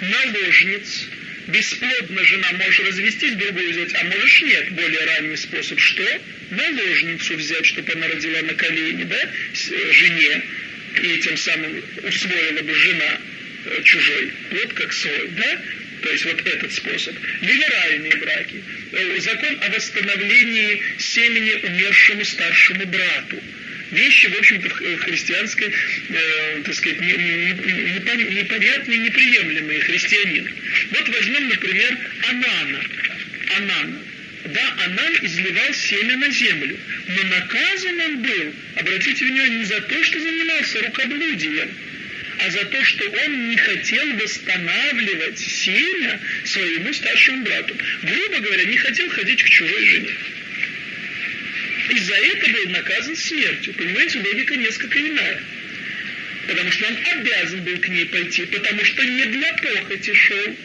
наложниц, бесплодно жена может развестись, другую взять, а можешь нет. Более ранний способ что? Наложницу взять, чтобы она родила на колени, да, э, жене, и тем самым усвоила бы жена э, чужой, вот как свой, да? То есть вот этот способ. Либеральные браки. Э, закон о восстановлении семени умершему старшему брату. Вещи, в общем-то, э, христианской, э, так сказать, непонятные, неприемлемые христианин. Вот возьмем, например, Анана. Анана. Да, Анан изливал семя на землю, но наказан он был, обратите внимание, не за то, что занимался рукоблудием, а за то, что он не хотел восстанавливать семя своему старшему брату. Грубо говоря, не хотел ходить к чужой жене. И за это был наказан смертью. Понимаете, логика несколько иная. Потому что он обязан был к ней пойти, потому что не для похоти шел,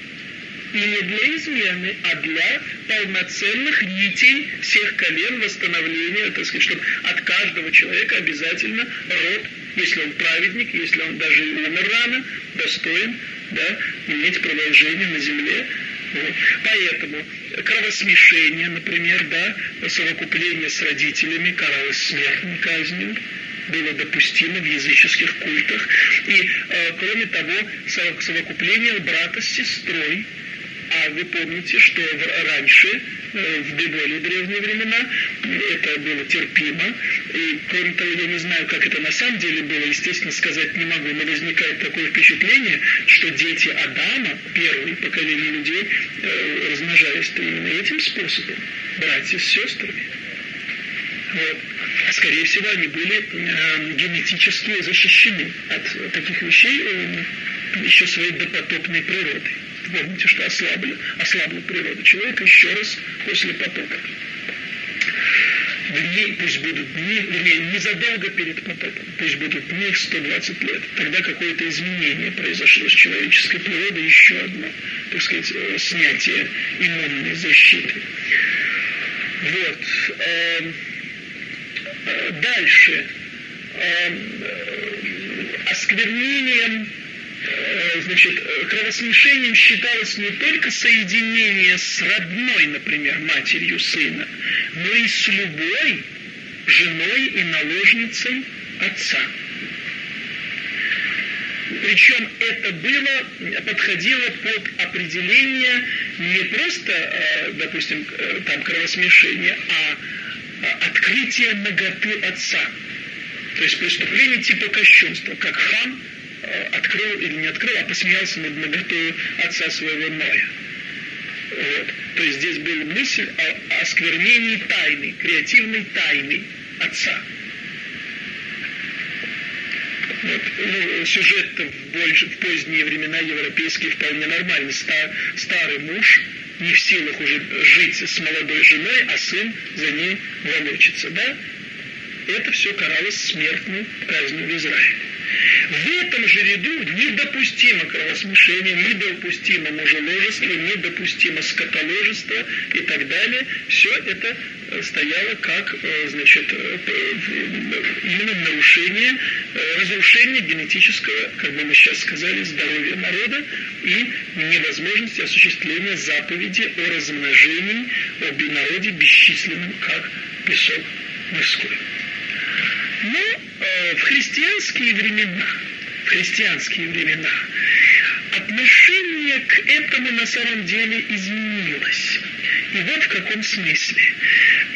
и не для измены, а для полноценных нитей всех колен восстановления, так сказать, чтобы от каждого человека обязательно род если он праведник, если он даже умер рано, достоин да, иметь продолжение на земле. Вот. Поэтому кровосмешение, например, да, совокупление с родителями каралось смертной казнью было допустимо в языческих культах. И, э, кроме того, совокупление брата с сестрой, А вы помните, что раньше Э, в более древние времена. Это было терпимо. И, кроме того, я не знаю, как это на самом деле было, естественно, сказать не могу, но возникает такое впечатление, что дети Адама, первые поколения людей, э, размножались именно этим способом. Братья с сестрами. Вот. Скорее всего, они были э, генетически защищены от таких вещей еще своей допотопной природой. Помните, что ослабли, ослабла природа человека еще раз после потопа. Дни, пусть будут дни, вернее, незадолго перед потопом, пусть будут дни 120 лет. Тогда какое-то изменение произошло с человеческой природой, еще одно, так сказать, э, снятие иммунной защиты. Вот. Эм, э, дальше. Эм, э, осквернением значит, кровосмешением считалось не только соединение с родной, например, матерью сына, но и с любой женой и наложницей отца. Причем это было, подходило под определение не просто, э, допустим, э, там кровосмешения, а открытие ноготы отца. То есть преступление типа кощунства, как хам Э, открыл или не открыл, а посмеялся над наготою отца своего Ноя. Вот. То есть здесь была мысль о осквернении тайны, креативной тайны отца. Вот. Ну, сюжет в, больше, в поздние времена европейские вполне нормальный. Стар, старый муж не в силах уже жить с молодой женой, а сын за ней волочится. Да? Это все каралось смертной казнью в Израиле. В этом же ряду недопустимо кровосмешение, недопустимо мужеложество, недопустимо скотоложество и так далее. Все это э, стояло как э, значит, э, именно нарушение, разрушение генетического, как бы мы сейчас сказали, здоровья народа и невозможности осуществления заповеди о размножении, об народе бесчисленном, как песок морской. Но э, в христианские времена, христианские времена отношение к этому на самом деле изменилось. И вот в каком смысле.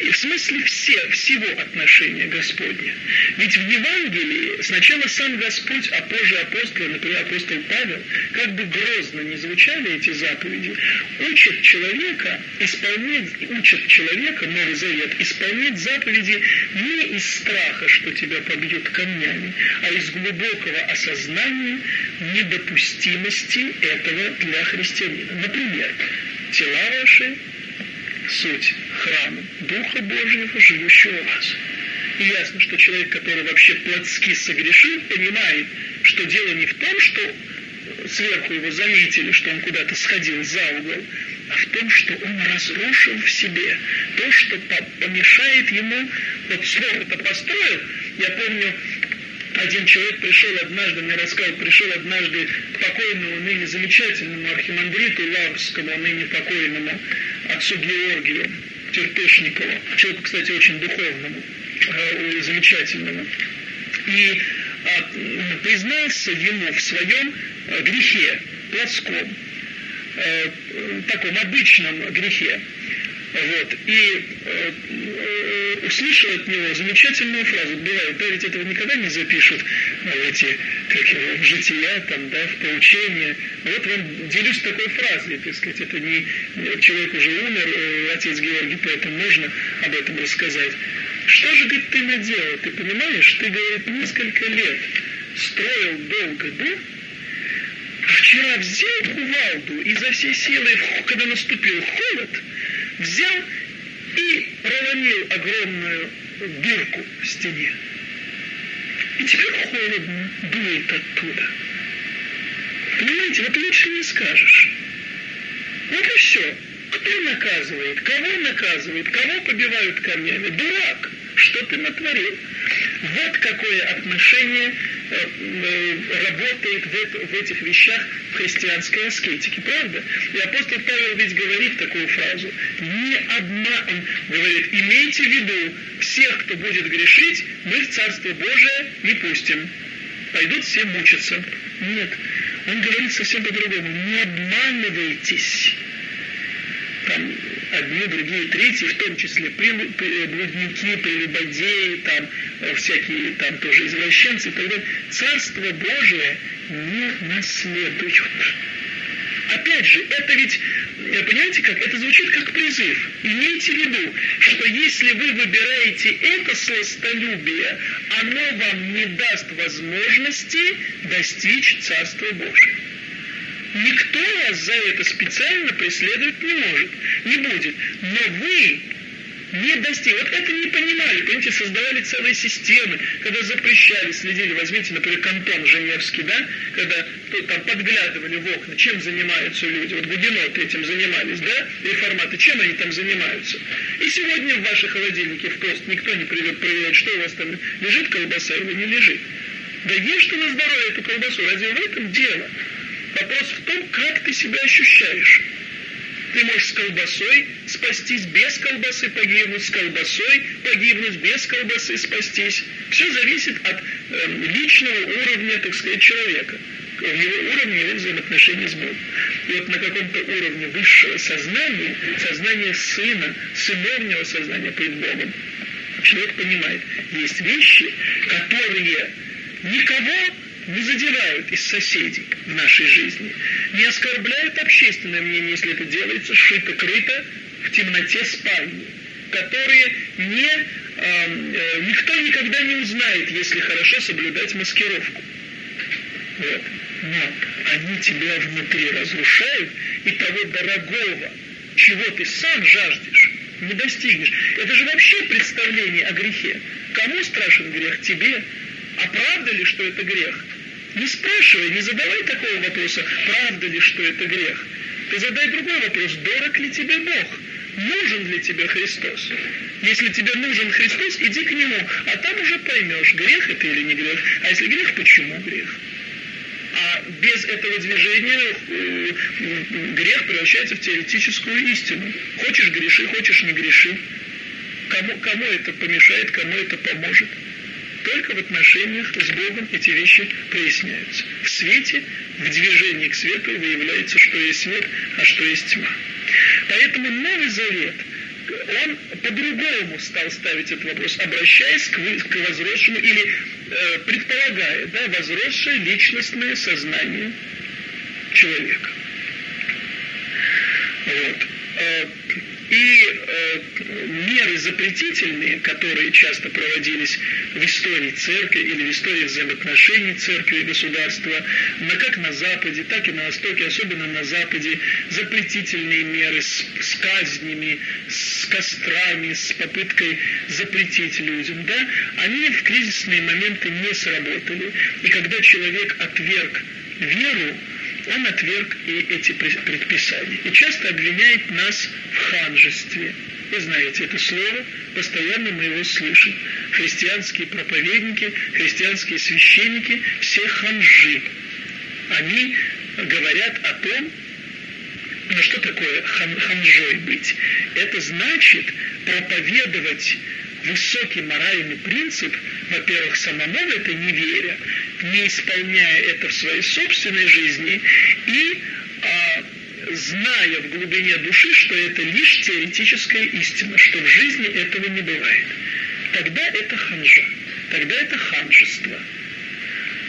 И в смысле все, всего отношения Господня. Ведь в Евангелии сначала сам Господь, а позже апостол, например, апостол Павел, как бы грозно не звучали эти заповеди, учат человека исполнять, учат человека, Новый Завет, исполнять заповеди не из страха, что тебя побьют камнями, а из глубокого осознания недопустимости этого для христианина. Например, тела ваши суть храма Духа Божьего, живущего в вас. И ясно, что человек, который вообще плотски согрешил, понимает, что дело не в том, что сверху его заметили, что он куда-то сходил за угол, а в том, что он разрушил в себе то, что помешает ему, вот слово это построил, я помню, один человек пришел однажды, мне рассказал, пришел однажды к покойному, ныне замечательному архимандриту Лаврскому, ныне покойному отцу Георгию Терпешникову, человеку, кстати, очень духовному, э, замечательному. И признался ему в своем э, грехе, плотском, э, таком обычном грехе. Вот. И услышал от него замечательную фразу. Бывает, да, ведь этого никогда не запишут в эти, как его, в жития, там, да, в поучение. Вот вам делюсь такой фразой, так сказать, это не, человек уже умер, э, отец Георгий, поэтому можно об этом рассказать. Что же, говорит, ты наделал? Ты понимаешь, ты, говорит, несколько лет строил долго дом, вчера взял кувалду и за все силы, когда наступил холод, взял и проломил огромную дырку в стене. И теперь холодно дует оттуда. Понимаете, вот лучше не скажешь. Вот и все. Кто наказывает? Кого наказывает? Кого побивают камнями? Дурак! Что ты натворил? Вот какое отношение э, э, работает в, в этих вещах в христианской аскетике, правда? И апостол Павел ведь говорит такую фразу, не одна, он говорит, имейте в виду, всех, кто будет грешить, мы в Царство Божие не пустим. Пойдут все мучиться. Нет, он говорит совсем по-другому, не обманывайтесь. там одни, другие, третьи, в том числе блудники, прелюбодеи, там э, всякие там тоже извращенцы и так далее. Царство Божие не наследуют. Опять же, это ведь, э, понимаете как, это звучит как призыв. Имейте в виду, что если вы выбираете это сластолюбие, оно вам не даст возможности достичь Царства Божия. Никто вас за это специально преследовать не может, не будет. Но вы не достигли. Вот это не понимали, понимаете, создавали целые системы, когда запрещали, следили, возьмите, например, кантон Женевский, да, когда там подглядывали в окна, чем занимаются люди, вот гугеноты этим занимались, да, реформаты, чем они там занимаются. И сегодня в вашей холодильнике в пост никто не придет проверять, что у вас там лежит колбаса или не лежит. Да ешь ты на здоровье эту колбасу, разве в этом дело? Вопрос в том, как ты себя ощущаешь. Ты можешь с колбасой спастись, без колбасы погибнуть, с колбасой погибнуть, без колбасы спастись. Все зависит от э, личного уровня, так сказать, человека его уровне его взаимоотношений с Богом. И вот на каком-то уровне высшего сознания, сознания сына, сыновнего сознания перед Богом, человек понимает, есть вещи, которые никого не задевают из соседей в нашей жизни, не оскорбляют общественное мнение, если это делается шито-крыто в темноте спальни, которые не, э, э, никто никогда не узнает, если хорошо соблюдать маскировку. Вот. Но они тебя внутри разрушают, и того дорогого, чего ты сам жаждешь, не достигнешь. Это же вообще представление о грехе. Кому страшен грех? Тебе. А правда ли, что это грех? Не спрашивай, не задавай такого вопроса, правда ли, что это грех. Ты задай другой вопрос, дорог ли тебе Бог? Нужен ли тебе Христос? Если тебе нужен Христос, иди к Нему, а там уже поймешь, грех это или не грех. А если грех, почему грех? А без этого движения э, грех превращается в теоретическую истину. Хочешь греши, хочешь не греши. Кому, кому это помешает, кому это поможет? Только в отношениях с Богом эти вещи проясняются. В свете, в движении к свету выявляется, что есть свет, а что есть тьма. Поэтому Новый Завет, он по-другому стал ставить этот вопрос, обращаясь к, к возросшему или э, предполагая да, возросшее личностное сознание человека. Вот. И э, меры запретительные, которые часто проводились в истории церкви или в истории взаимоотношений церкви и государства, на, как на Западе, так и на Востоке, особенно на Западе, запретительные меры с, с казнями, с кострами, с попыткой запретить людям, да, они в кризисные моменты не сработали. И когда человек отверг веру, он отверг и эти предписания. И часто обвиняет нас в ханжестве. Вы знаете это слово, постоянно мы его слышим. Христианские проповедники, христианские священники, все ханжи. Они говорят о том, ну что такое хан, ханжой быть? Это значит проповедовать высокий моральный принцип, во-первых, самому это не веря, не исполняя это в своей собственной жизни и а, зная в глубине души, что это лишь теоретическая истина, что в жизни этого не бывает. Тогда это ханжа, тогда это ханжество.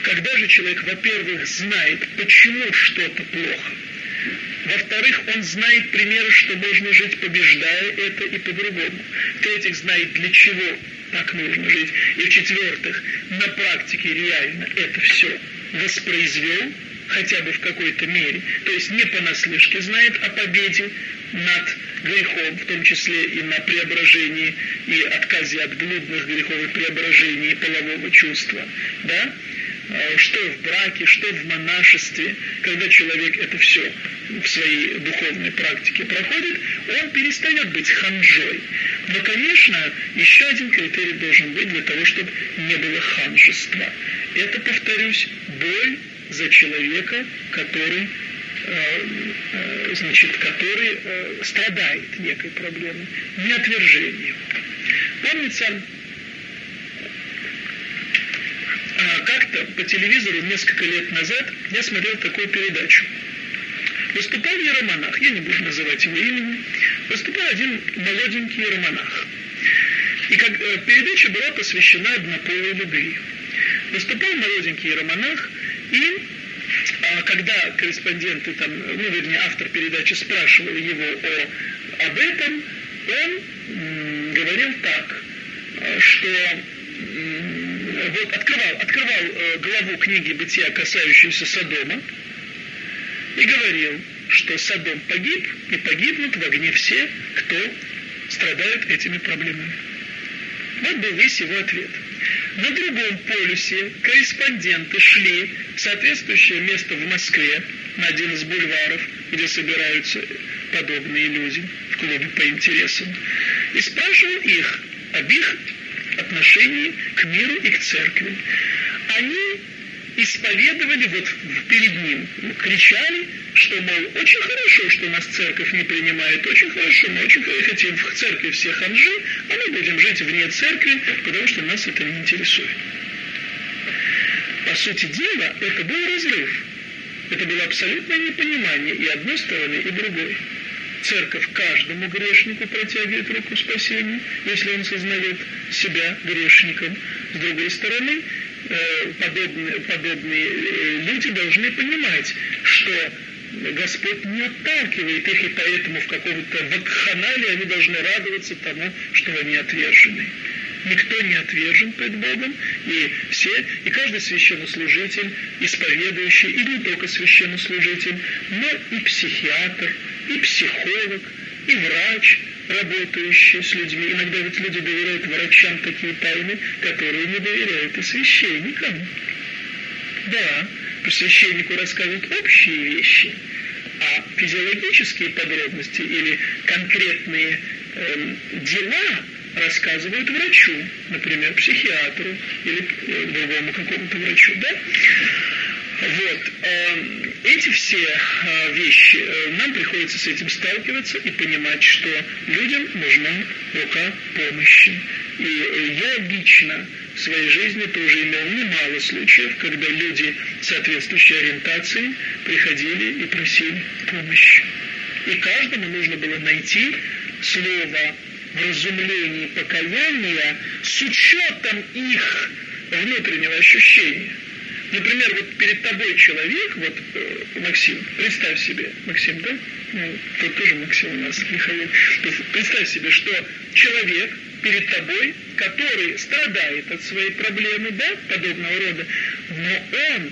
Когда же человек, во-первых, знает, почему что-то плохо, во-вторых, он знает примеры, что можно жить, побеждая это и по-другому. В-третьих, знает, для чего так нужно жить. И в-четвертых, на практике реально это все воспроизвел, хотя бы в какой-то мере. То есть не понаслышке знает о победе над грехом, в том числе и на преображении и отказе от блудных грехов и преображении полового чувства. Да? А, что в браке, что в монашестве, когда человек это все в своей духовной практике проходит, он перестает быть ханжой. Но, конечно, еще один критерий должен быть для того, чтобы не было ханжества. Это, повторюсь, боль за человека, который э, э, значит, который э, страдает некой проблемой, не отвержение. Помнится, как-то по телевизору несколько лет назад я смотрел такую передачу. выступал иеромонах, я не буду называть его имени, выступал один молоденький иеромонах. И как, э, передача была посвящена однополой любви. Выступал молоденький иеромонах, и а, когда корреспонденты, там, ну, вернее, автор передачи спрашивал его о, об этом, он м, говорил так, э, что вот открывал, открывал э, главу книги Бытия, касающуюся Содома, и говорил, что Содом погиб, и погибнут в огне все, кто страдают этими проблемами. Вот был весь его ответ. На другом полюсе корреспонденты шли в соответствующее место в Москве, на один из бульваров, где собираются подобные люди в клубе по интересам, и спрашивал их об их отношении к миру и к церкви. Они исповедовали вот перед ним, кричали, что, мол, очень хорошо, что нас церковь не принимает, очень хорошо, мы очень хотим в церкви все ханжи, а мы будем жить вне церкви, потому что нас это не интересует. По сути дела, это был разрыв. Это было абсолютное непонимание и одной стороны, и другой. Церковь каждому грешнику протягивает руку спасения, если он сознает себя грешником. С другой стороны, э, подобные, подобные э, люди должны понимать, что Господь не отталкивает их, и поэтому в каком-то вакханале они должны радоваться тому, что они отвержены. Никто не отвержен перед Богом, и все, и каждый священнослужитель, исповедующий, и не только священнослужитель, но и психиатр, и психолог, и врач, работающий с людьми. Иногда ведь люди доверяют врачам такие тайны, которые не доверяют и священникам. Да, священнику рассказывают общие вещи, а физиологические подробности или конкретные э, дела рассказывают врачу, например, психиатру или э, другому какому-то врачу, да? Вот. Эм, эти все э, вещи, э, нам приходится с этим сталкиваться и понимать, что людям нужна рука помощи. И э, я лично в своей жизни тоже имел немало случаев, когда люди соответствующей ориентации приходили и просили помощи. И каждому нужно было найти слово вразумления покаяния с учетом их внутреннего ощущения. Например, вот перед тобой человек, вот э, Максим, представь себе, Максим, да? Ну, тут тоже Максим у нас, Михаил. Представь себе, что человек перед тобой, который страдает от своей проблемы, да, подобного рода, но он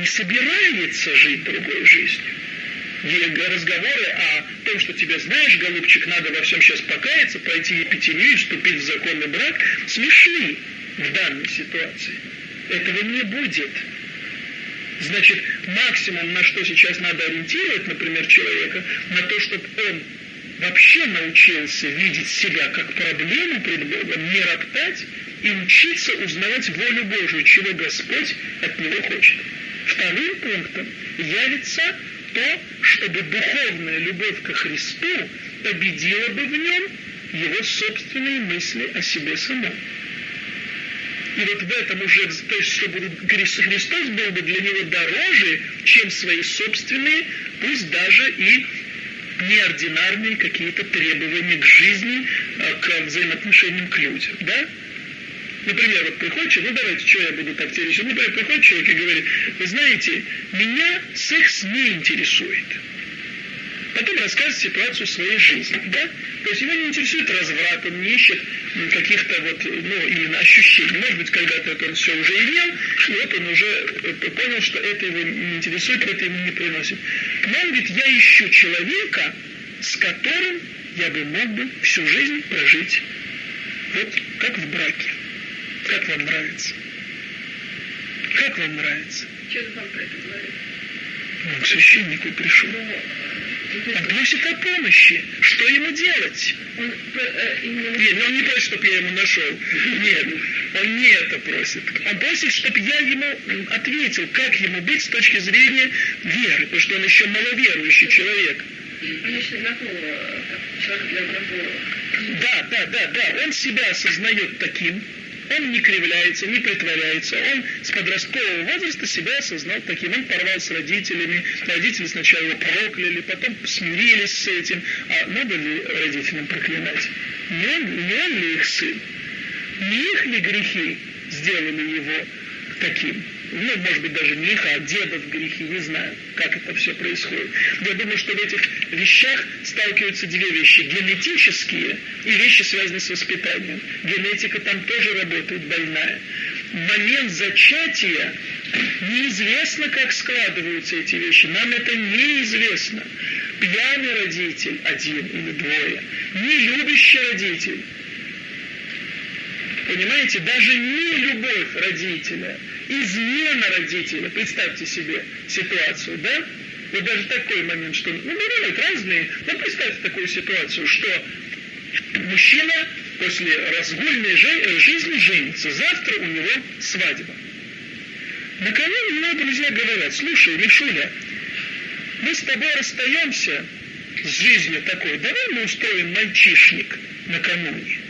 не собирается жить другой жизнью. Разговоры о том, что тебе знаешь, голубчик, надо во всем сейчас покаяться, пойти епитемию, вступить в законный брак, смешны в данной ситуации этого не будет. Значит, максимум, на что сейчас надо ориентировать, например, человека, на то, чтобы он вообще научился видеть себя как проблему пред Богом, не роптать и учиться узнавать волю Божию, чего Господь от него хочет. Вторым пунктом явится то, чтобы духовная любовь ко Христу победила бы в нем его собственные мысли о себе самом. И вот в этом уже, то есть, чтобы Христос был бы для него дороже, чем свои собственные, пусть даже и неординарные какие-то требования к жизни, а, к взаимоотношениям к людям. Да? Например, вот приходит ну давайте, что я буду так Ну, например, приходит человек и говорит, вы знаете, меня секс не интересует. Потом рассказывает ситуацию своей жизни. Да? То есть его не интересует разврат, он не ищет каких-то вот, ну, именно ощущений. Может быть, когда-то это он все уже имел, и вот он уже э, понял, что это его не интересует, это ему не приносит. Но он говорит, я ищу человека, с которым я бы мог бы всю жизнь прожить. Вот как в браке. Как вам нравится? Как вам нравится? Это говоришь? Ну, к священнику пришел. Ну, Он просит о помощи. Что ему делать? Он, э, именно... Нет, ну он не просит, чтобы я ему нашел. Нет, он не это просит. Он просит, чтобы я ему ответил, как ему быть с точки зрения веры, потому что он еще маловерующий человек. Он еще знакомого, человек для знакомого. Да, да, да, да, он себя осознает таким, Он не кривляется, не притворяется. Он с подросткового возраста себя осознал таким. Он порвал с родителями. Родители сначала его прокляли, потом смирились с этим. А надо ли родителям проклинать? Не он, не он ли их сын? Не их ли грехи сделали его таким? Ну, может быть, даже не их, а дедов грехи, не знаю, как это все происходит. Я думаю, что в этих вещах сталкиваются две вещи. Генетические и вещи, связанные с воспитанием. Генетика там тоже работает больная. Момент зачатия неизвестно, как складываются эти вещи. Нам это неизвестно. Пьяный родитель один или двое, не любящий родитель. Понимаете, даже не любовь родителя – измена родителя. Представьте себе ситуацию, да? Вот даже такой момент, что, ну, бывают разные, но представьте такую ситуацию, что мужчина после разгульной жизни женится, завтра у него свадьба. Накануне мне друзья говорят, слушай, Мишуля, мы с тобой расстаемся с жизнью такой, давай мы устроим мальчишник накануне.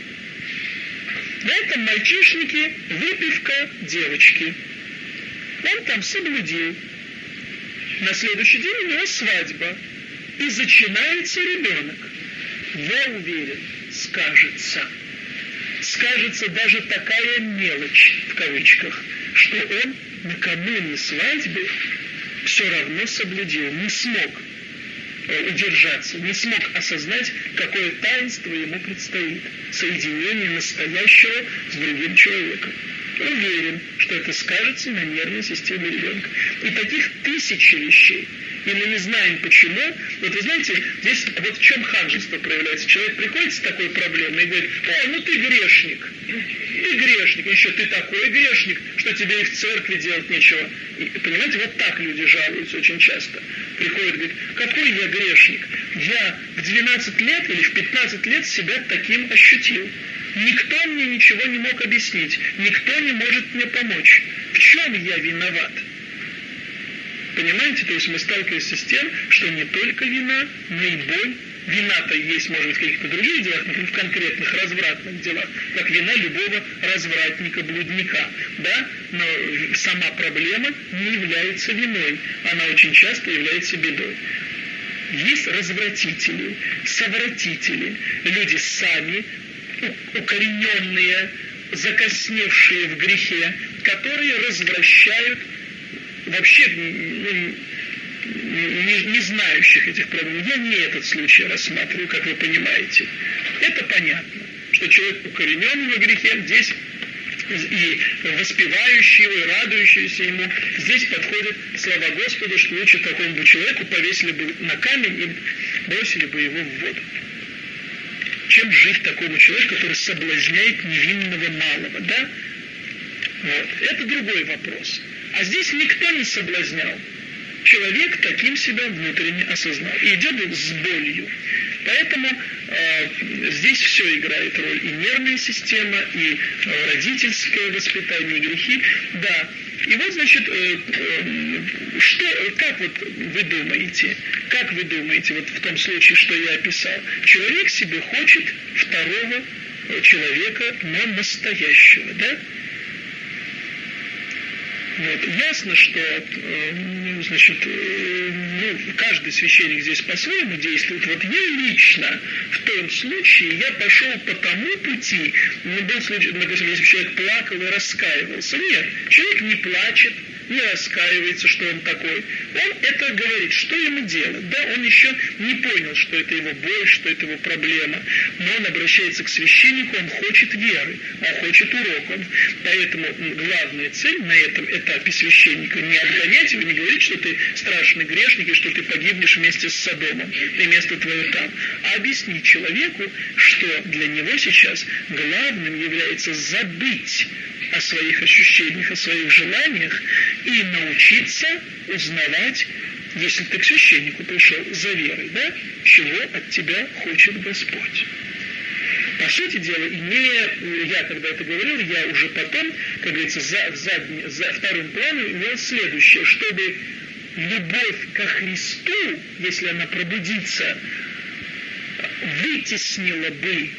На этом мальчишнике выпивка девочки. Он там соблудил. На следующий день у него свадьба. И зачинается ребенок. Я уверен, скажется. Скажется даже такая мелочь, в кавычках, что он накануне свадьбы все равно соблудил, не смог удержаться, не смог осознать, какое таинство ему предстоит. Соединение настоящего с другим человеком уверен, что это скажется на нервной системе ребенка. И таких тысячи вещей. И мы не знаем почему. Вот вы знаете, здесь вот в чем ханжество проявляется. Человек приходит с такой проблемой и говорит, о, ну ты грешник. Ты грешник, еще ты такой грешник, что тебе и в церкви делать нечего. И, понимаете, вот так люди жалуются очень часто. Приходят, говорят, какой я грешник? Я в 12 лет или в 15 лет себя таким ощутил. Никто мне ничего не мог объяснить, никто не может мне помочь. В чем я виноват? Понимаете, то есть мы сталкиваемся с тем, что не только вина, но и боль. Вина-то есть, может быть, в каких-то других делах, например, в конкретных развратных делах, как вина любого развратника, блудника. Да? Но сама проблема не является виной. Она очень часто является бедой есть развратители, совратители, люди сами укорененные, закосневшие в грехе, которые развращают вообще ну, не, не знающих этих проблем. Я не этот случай рассматриваю, как вы понимаете. Это понятно, что человек укоренен в грехе, здесь и воспевающий его, и радующийся ему. Здесь подходит слова Господа, что лучше такому бы человеку повесили бы на камень и бросили бы его в воду чем жить такому человеку, который соблазняет невинного малого, да? Вот. Это другой вопрос. А здесь никто не соблазнял. Человек таким себя внутренне осознал. И идет с болью. Поэтому э, здесь все играет роль. И нервная система, и э, родительское воспитание, и грехи. Да, и вот, значит, э, э, что, как вот вы думаете, как вы думаете, вот в том случае, что я описал, человек себе хочет второго человека, но настоящего, да? Вот. Ясно, что э, ну, значит, э, ну, каждый священник здесь по-своему действует. Вот я лично в том случае я пошел по тому пути, ну, был случай, допустим, если человек плакал и раскаивался. Нет, человек не плачет, не раскаивается, что он такой. Он это говорит, что ему делать. Да, он еще не понял, что это его боль, что это его проблема. Но он обращается к священнику, он хочет веры, он хочет уроков. Поэтому главная цель на этом этапе священника не отгонять его, не говорить, что ты страшный грешник и что ты погибнешь вместе с Содомом, и место твое там. А объяснить человеку, что для него сейчас главным является забыть о своих ощущениях, о своих желаниях и научиться узнавать, если ты к священнику пришел за верой, да, чего от тебя хочет Господь. По сути дела, имея, я когда это говорил, я уже потом, как говорится, за, задний, за вторым планом имел следующее, чтобы любовь ко Христу, если она пробудится, вытеснила бы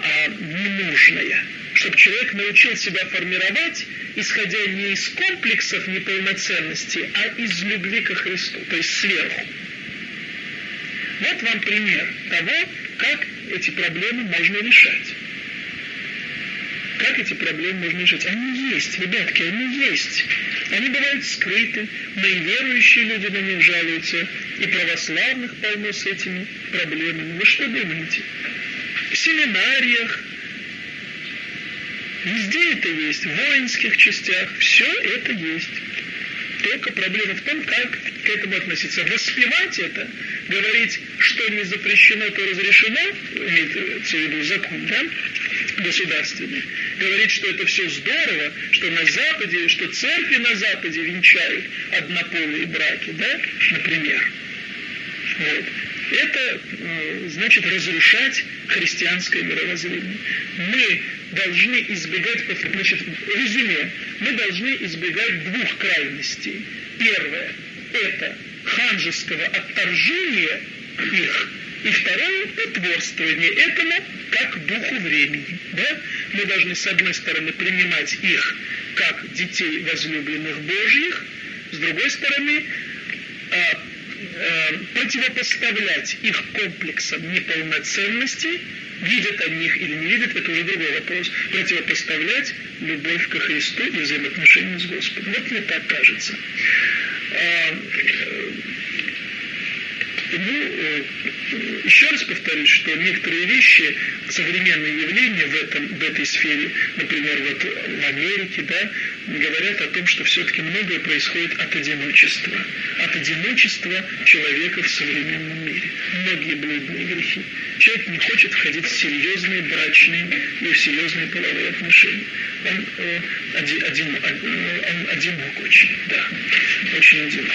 а, ненужное чтобы человек научил себя формировать, исходя не из комплексов неполноценности, а из любви ко Христу, то есть сверху. Вот вам пример того, как эти проблемы можно решать. Как эти проблемы можно решать? Они есть, ребятки, они есть. Они бывают скрыты, но и верующие люди на них жалуются, и православных полно с этими проблемами. Вы что думаете? В семинариях, везде это есть, в воинских частях, все это есть. Только проблема в том, как к этому относиться. Воспевать это, говорить, что не запрещено, то разрешено, имеется в виду закон, да, государственный, говорить, что это все здорово, что на Западе, что церкви на Западе венчают однополые браки, да, например. Вот. Это э, значит разрушать христианское мировоззрение. Мы должны избегать, значит, резюме, мы должны избегать двух крайностей. Первое – это ханжеского отторжения их, и второе – потворствование этому как духу времени. Да? Мы должны, с одной стороны, принимать их как детей возлюбленных Божьих, с другой стороны, а, противопоставлять их комплексам неполноценности, видят они их или не видят, это уже другой вопрос, противопоставлять любовь ко Христу и взаимоотношения с Господом. Вот мне так кажется. А, ну, э, еще раз повторюсь, что некоторые вещи, современные явления в, этом, в этой сфере, например, вот в Америке, да, говорят о том, что все-таки многое происходит от одиночества. От одиночества человека в современном мире. Многие блудные грехи. Человек не хочет входить в серьезные брачные и в серьезные половые отношения. Он, э, один, один, э, он одинок очень, да, очень одинок.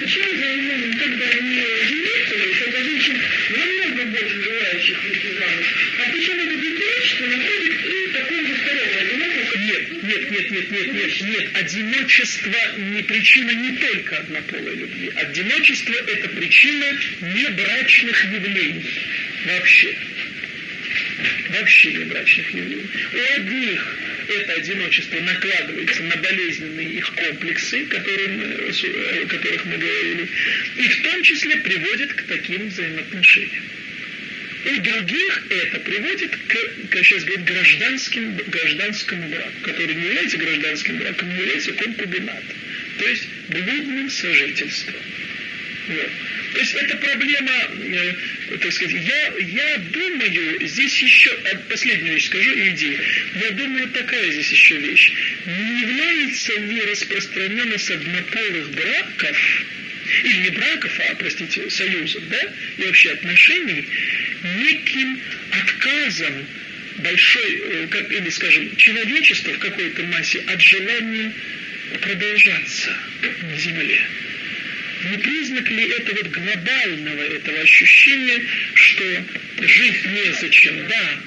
Почему заявление, когда они женятся, когда женщин намного больше желающих выйти замуж, а почему это детей, находит Нет, нет, нет, нет, нет, нет. Одиночество не причина не только однополой любви. Одиночество – это причина небрачных явлений вообще. Вообще небрачных явлений. У одних это одиночество накладывается на болезненные их комплексы, которые о которых мы говорили, и в том числе приводит к таким взаимоотношениям. У других это приводит к, как сейчас говорят, гражданским, гражданскому браку, который не является гражданским браком, не является конкубинатом, то есть блудным сожительством. Вот. То есть это проблема, э, так сказать, я, я думаю, здесь еще, последнюю вещь скажу, идею, я думаю, такая здесь еще вещь. Не является ли распространенность однополых браков, или не браков, а, простите, союзов, да, и вообще отношений, неким отказом большой, э, как, или, скажем, человечества в какой-то массе от желания продолжаться на Земле не признак ли это вот глобального этого ощущения, что жить незачем? Да,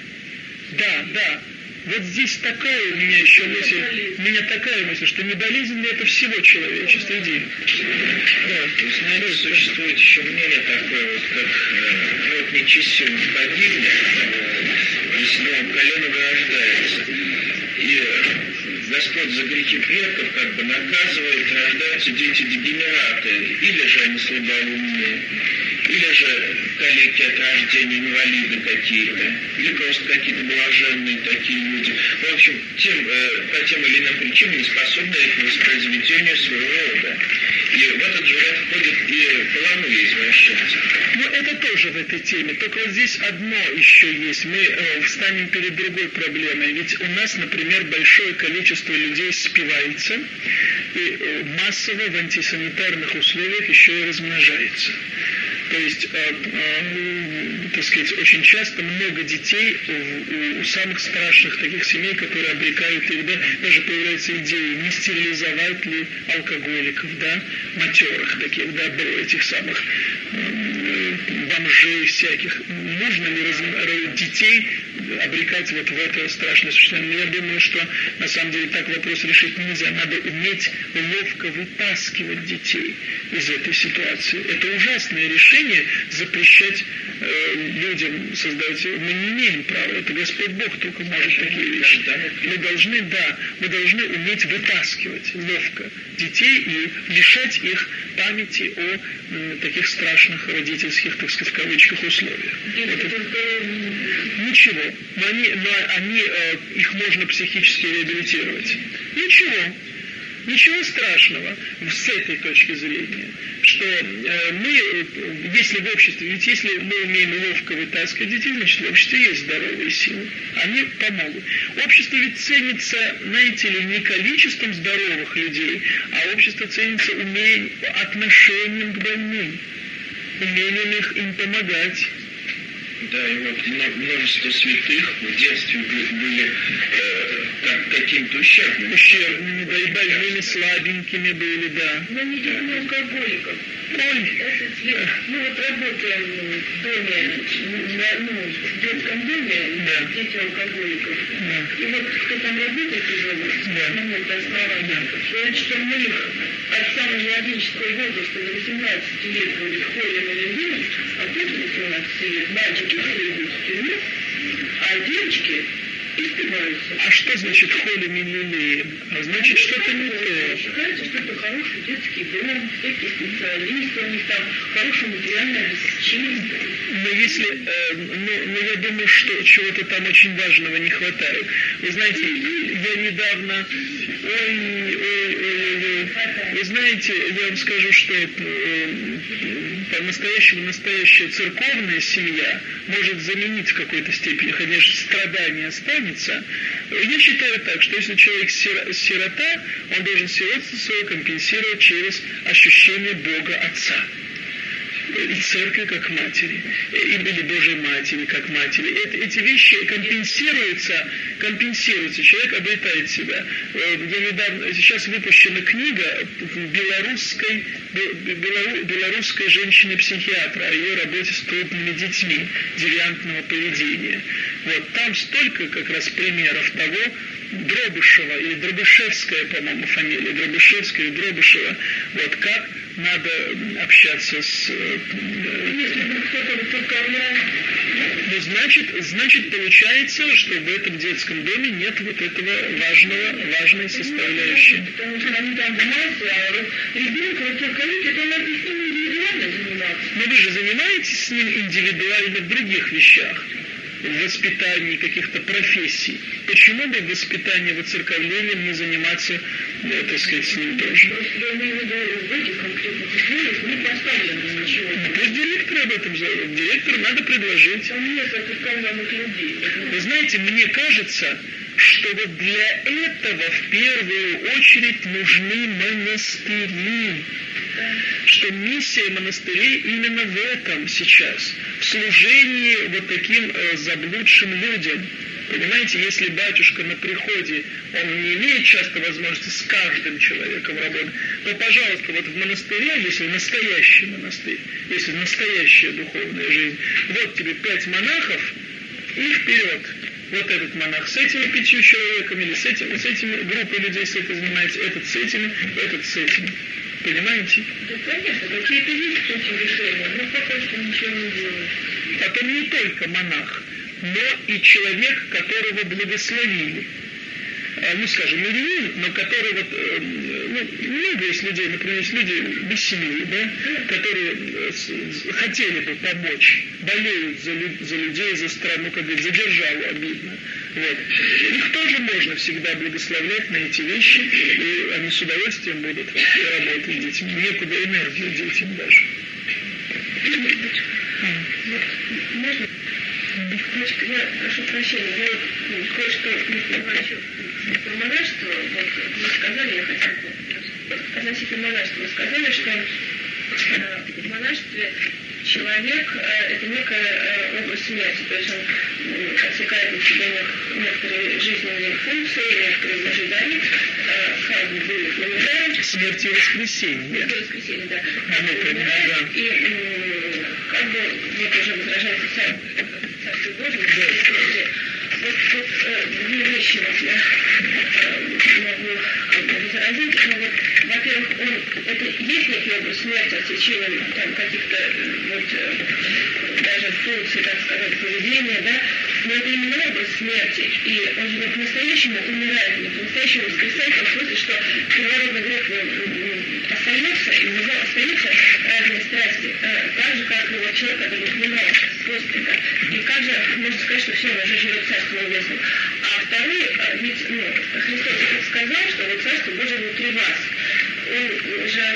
да, да. Вот здесь такая у меня еще мысль, у меня такая мысль, что ли это всего человечества. Иди. Да, знаете, существует еще мнение такое, вот, как э, вот нечистым погибнет, э, если колено вырождается. И Господь за грехи предков как бы наказывает, рождаются дети-дегенераты, или же они слабоумные, или же калеки от рождения, инвалиды какие-то, или просто какие-то блаженные такие люди. В общем, тем, э, по тем или иным причинам не способны к воспроизведению своего рода. И в этот же ряд входит и поломые извращенцы. Ну, это тоже в этой теме. Только вот здесь одно еще есть. Мы э, встанем перед другой проблемой. Ведь у нас, например, большое количество людей спивается и э, массово в антисанитарных условиях еще и размножается. То есть, э, э, так сказать, очень часто много детей у, у самых страшных таких семей, которые обрекают их, да, даже появляются идеи, не стерилизовать ли алкоголиков, да, матерых таких, да, этих самых э, бомжей всяких. Нужно ли раз, детей обрекать вот в это страшное существование? Я думаю, что на самом деле так вопрос решить нельзя. Надо уметь ловко вытаскивать детей из этой ситуации. Это ужасное решение запрещать э, людям создать, мы не имеем права. Это Господь Бог только может такие вещи. Мы должны, да, мы должны уметь вытаскивать ловко детей и лишать их памяти о м, таких страшных родительских, так сказать, в кавычках условиях. Это. Ничего. Но они, но они, э, их можно психически реабилитировать. Ничего. Ничего страшного с этой точки зрения, что э, мы, э, если в обществе, ведь если мы умеем ловко вытаскивать детей, значит в обществе есть здоровые силы. Они помогут. Общество ведь ценится, знаете ли, не количеством здоровых людей, а общество ценится умением, отношением к больным, умением их им помогать. Да, и вот множество святых в детстве были э, как, каким-то ущербными. Ущербными, да, и больными, слабенькими были, да. Но не детьми алкоголиков. Ой, Мы вот работаем в доме, на, ну, в детском доме, Да. дети алкоголиков. да. И вот кто там работает уже Да. с момента основания, говорят, что мы их от самого младенческого возраста до 18 лет вроде ходим на любимых, а после 18 лет мальчики тюрьму, а девочки испиваются. А что значит холим и лилеем? А значит что-то не то. Считается, что это хороший детский дом, всякие специалисты, у них там хорошее материальное обеспечение. Но если, э, но, но я думаю, что чего-то там очень важного не хватает. Вы знаете, я недавно, ой, ой, ой, ой, вы знаете, я вам скажу, что э, по-настоящему настоящая церковная семья может заменить в какой-то степени, конечно, страдание останется. Я считаю так, что если человек сиро- сирота, он должен сиротство свое компенсировать через ощущение Бога Отца и церкви как матери, или Божьей матери как матери. Эти, эти вещи компенсируются, компенсируются, человек обретает себя. Э, Я недавно, сейчас выпущена книга белорусской, бе- белору- белорусской женщины-психиатра о ее работе с крупными детьми девиантного поведения. Вот там столько как раз примеров того, Дробышева или Дробышевская, по-моему, фамилия, Дробышевская или Дробышева, вот как надо общаться с... Если кто-то выцерковляет, ну, значит, значит, получается, что в этом детском доме нет вот этого важного, важной составляющей. Но вы же занимаетесь с ним индивидуально в других вещах, воспитании каких-то профессий. Почему бы в воспитании, воцерковлением не заниматься, э, так сказать, с ним тоже? Ничего. Ну, пусть директор об этом зовет. Директору надо предложить. Вы знаете, мне кажется, что вот для этого в первую очередь нужны монастыри. Что миссия монастырей именно в этом сейчас, в служении вот таким э, заблудшим людям. Понимаете, если батюшка на приходе, он не имеет часто возможности с каждым человеком работать, то, пожалуйста, вот в монастыре, если настоящий монастырь, если настоящая духовная жизнь, вот тебе пять монахов и вперед. Вот этот монах с этими пятью человеками, или с, этим, с этими группой людей с этим занимается, этот с этими, этот с этими. Понимаете? Да, конечно, какие-то есть эти решения, но пока что ничего не делают. Потом не только монах, но и человек, которого благословили. А, Ну, скажем, ленин, но который вот, э, ну, много есть людей, например, есть люди без семьи, да, которые э, хотели бы помочь, болеют за, за людей, за страну, как говорится, за державу обидно. Вот. Их тоже можно всегда благословлять на эти вещи, и они с удовольствием будут работать с детьми. Некуда энергию детям даже. Можно? Значит, я прошу прощения, я кое-что не понимаю про монашество. Вот вы сказали, я хотела бы относительно монашества. Вы сказали, что э, в монашестве человек э, это некая э, область смерти, то есть он м, отсекает от себя нек- некоторые жизненные функции, некоторые ожидания, э, казнь будет моментально, Смерть и воскресенье. до воскресенья, да. Ну, понимаю, да. И как бы вот уже возражается вот э, вот э, каких-то даже функций, так сказать, поведения, да, но это образ смерти. И он же по-настоящему умирает, не по-настоящему воскресает, в смысле, что первородный грех остается, и у него остаются разные страсти, так же, как вот человек, который умирает после, да. И как же можно сказать, что все, он уже живет царством небесным. А второй, ведь ну, Христос сказал, что вот царство Божие внутри вас он уже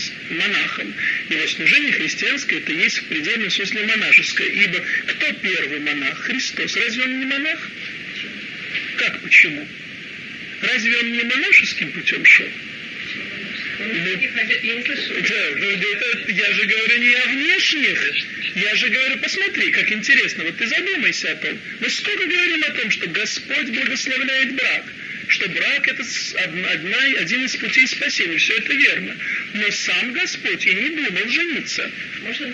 монахом. Его служение христианское, это есть в предельном смысле монашеское. Ибо кто первый монах? Христос. Разве он не монах? Как, почему? Разве он не монашеским путем шел? Ну, да, ну, это, я же говорю не о внешних. Я же говорю, посмотри, как интересно. Вот ты задумайся о том. Мы сколько говорим о том, что Господь благословляет брак что брак это одна, один из путей спасения, все это верно. Но сам Господь и не думал жениться. Просто...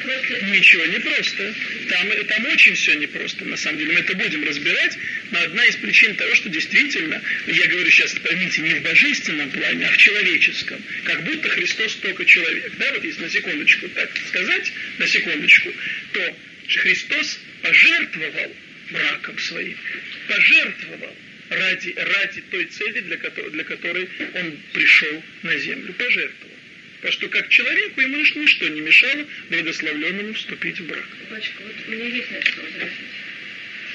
Ничего не просто. Там, там очень все непросто, на самом деле. Мы это будем разбирать, но одна из причин того, что действительно, я говорю сейчас, поймите, не в божественном плане, а в человеческом. Как будто Христос только человек. Да, вот если на секундочку так сказать, на секундочку, то Христос пожертвовал браком своим, пожертвовал ради, ради той цели, для которой, для которой он пришел на землю, пожертвовал. Потому что как человеку ему ничто не мешало благословленному вступить в брак. Батюшка, вот у меня есть на это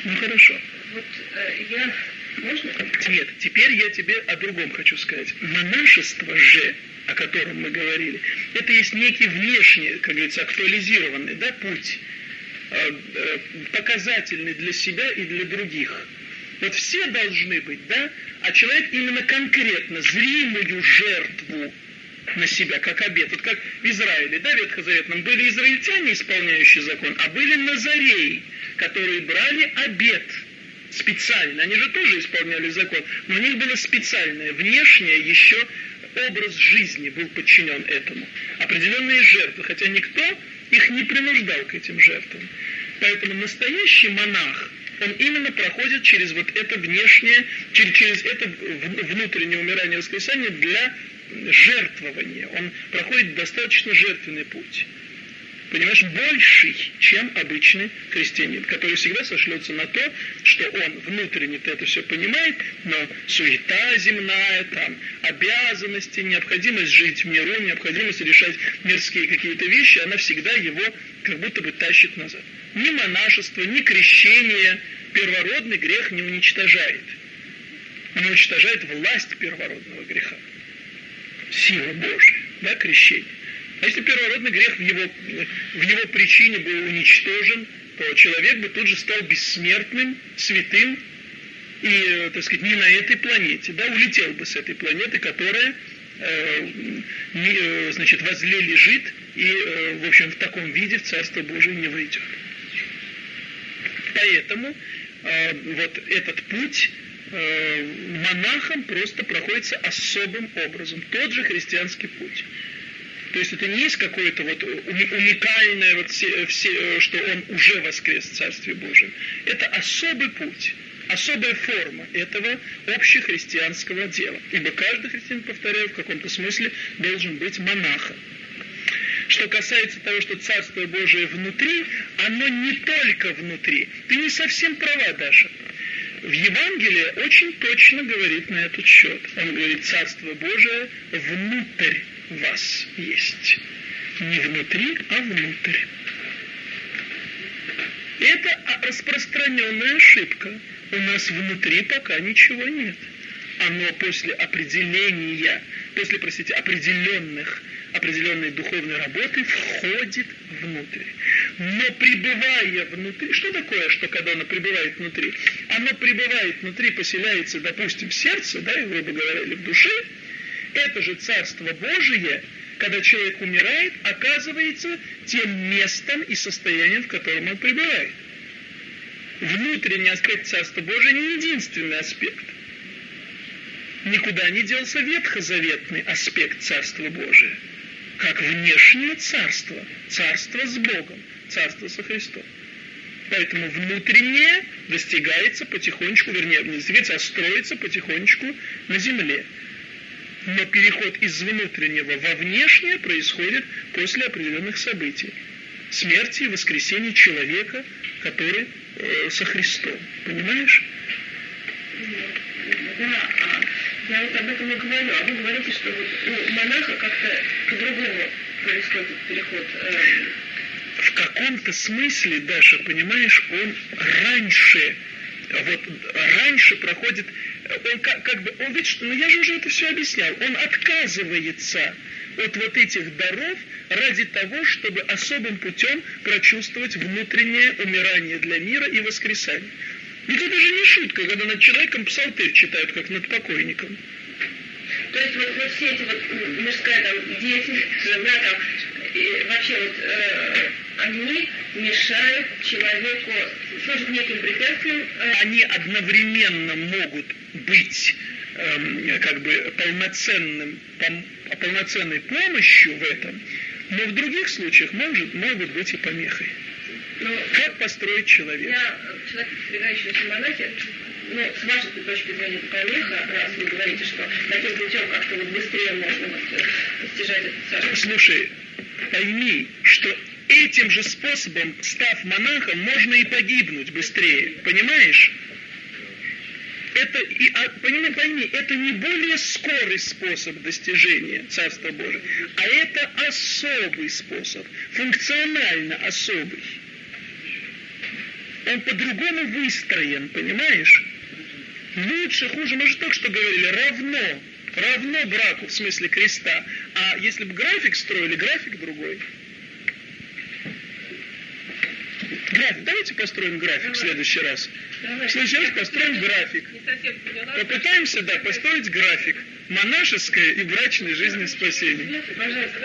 Ну хорошо. Вот э, я... Можно? Нет, теперь я тебе о другом хочу сказать. Монашество же, о котором мы говорили, это есть некий внешний, как говорится, актуализированный да, путь, э, э, показательный для себя и для других. Вот все должны быть, да? А человек именно конкретно зримую жертву на себя, как обед. Вот как в Израиле, да, ветхозаветном, были израильтяне, исполняющие закон, а были назареи, которые брали обед специально. Они же тоже исполняли закон, но у них было специальное, внешнее еще образ жизни был подчинен этому. Определенные жертвы, хотя никто их не принуждал к этим жертвам. Поэтому настоящий монах – он именно проходит через вот это внешнее, через, это внутреннее умирание воскресания для жертвования. Он проходит достаточно жертвенный путь. Понимаешь, больший, чем обычный христианин, который всегда сошлется на то, что он внутренне это все понимает, но суета земная, там, обязанности, необходимость жить в миру, необходимость решать мирские какие-то вещи, она всегда его как будто бы тащит назад. Ни монашество, ни крещение первородный грех не уничтожает. Он уничтожает власть первородного греха. Сила Божия, да, крещение. А если первородный грех в его, в его причине был уничтожен, то человек бы тут же стал бессмертным, святым, и, так сказать, не на этой планете, да, улетел бы с этой планеты, которая, э, не, э, значит, возле лежит и, э, в общем, в таком виде в Царство Божие не войдет. Поэтому э, вот этот путь э, монахам просто проходится особым образом. Тот же христианский путь. То есть это не есть какое-то вот уникальное, вот все, все, что он уже воскрес в Царстве Божьем. Это особый путь, особая форма этого общехристианского дела. Ибо каждый христианин, повторяю, в каком-то смысле должен быть монахом. Что касается того, что Царство Божие внутри, оно не только внутри. Ты не совсем права, Даша. В Евангелии очень точно говорит на этот счет. Он говорит, Царство Божие внутрь вас есть. Не внутри, а внутрь. Это распространенная ошибка. У нас внутри пока ничего нет. Оно после определения, после, простите, определенных, определенной духовной работы входит внутрь. Но пребывая внутри, что такое, что когда оно пребывает внутри? Оно пребывает внутри, поселяется, допустим, в сердце, да, грубо говоря, или в душе, это же Царство Божие, когда человек умирает, оказывается тем местом и состоянием, в котором он пребывает. Внутренний аспект Царства Божия не единственный аспект. Никуда не делся ветхозаветный аспект Царства Божия, как внешнее царство, царство с Богом, царство со Христом. Поэтому внутреннее достигается потихонечку, вернее, не достигается, а строится потихонечку на земле. Но переход из внутреннего во внешнее происходит после определенных событий. Смерти и воскресения человека, который э, со Христом. Понимаешь? Да, а я вот об этом и говорю. А вы говорите, что вот у монаха как-то по-другому происходит переход. Э, в каком-то смысле, Даша, понимаешь, он раньше, вот раньше проходит, он как, как бы, он видит, что, ну я же уже это все объяснял, он отказывается от вот этих даров ради того, чтобы особым путем прочувствовать внутреннее умирание для мира и воскресание. Ведь это же не шутка, когда над человеком псалтырь читают, как над покойником. То есть вот, вот все эти вот мирская там деятельность, жена там, и вообще вот э, они мешают человеку, служат неким препятствием. Э, они одновременно могут быть э, как бы полноценным, пом, полноценной помощью в этом, но в других случаях может, могут быть и помехой. Ну, как построить человека? Я человек, продвигающийся монахи, ну, с вашей точки зрения, помеха, раз вы говорите, что таким путем как-то вот быстрее можно вот, э, достижать это царство. Слушай, пойми, что этим же способом, став монахом, можно и погибнуть быстрее. Понимаешь? Это, и, а, пойми, пойми, это не более скорый способ достижения Царства Божия, а это особый способ, функционально особый. Он по-другому выстроен, понимаешь? Лучше, хуже, мы же только что говорили, равно равно браку в смысле креста. А если бы график строили, график другой. График. Давайте построим график в следующий раз. В следующий раз построим график. Попытаемся, да, построить график монашеской и брачной жизни спасения. Пожалуйста,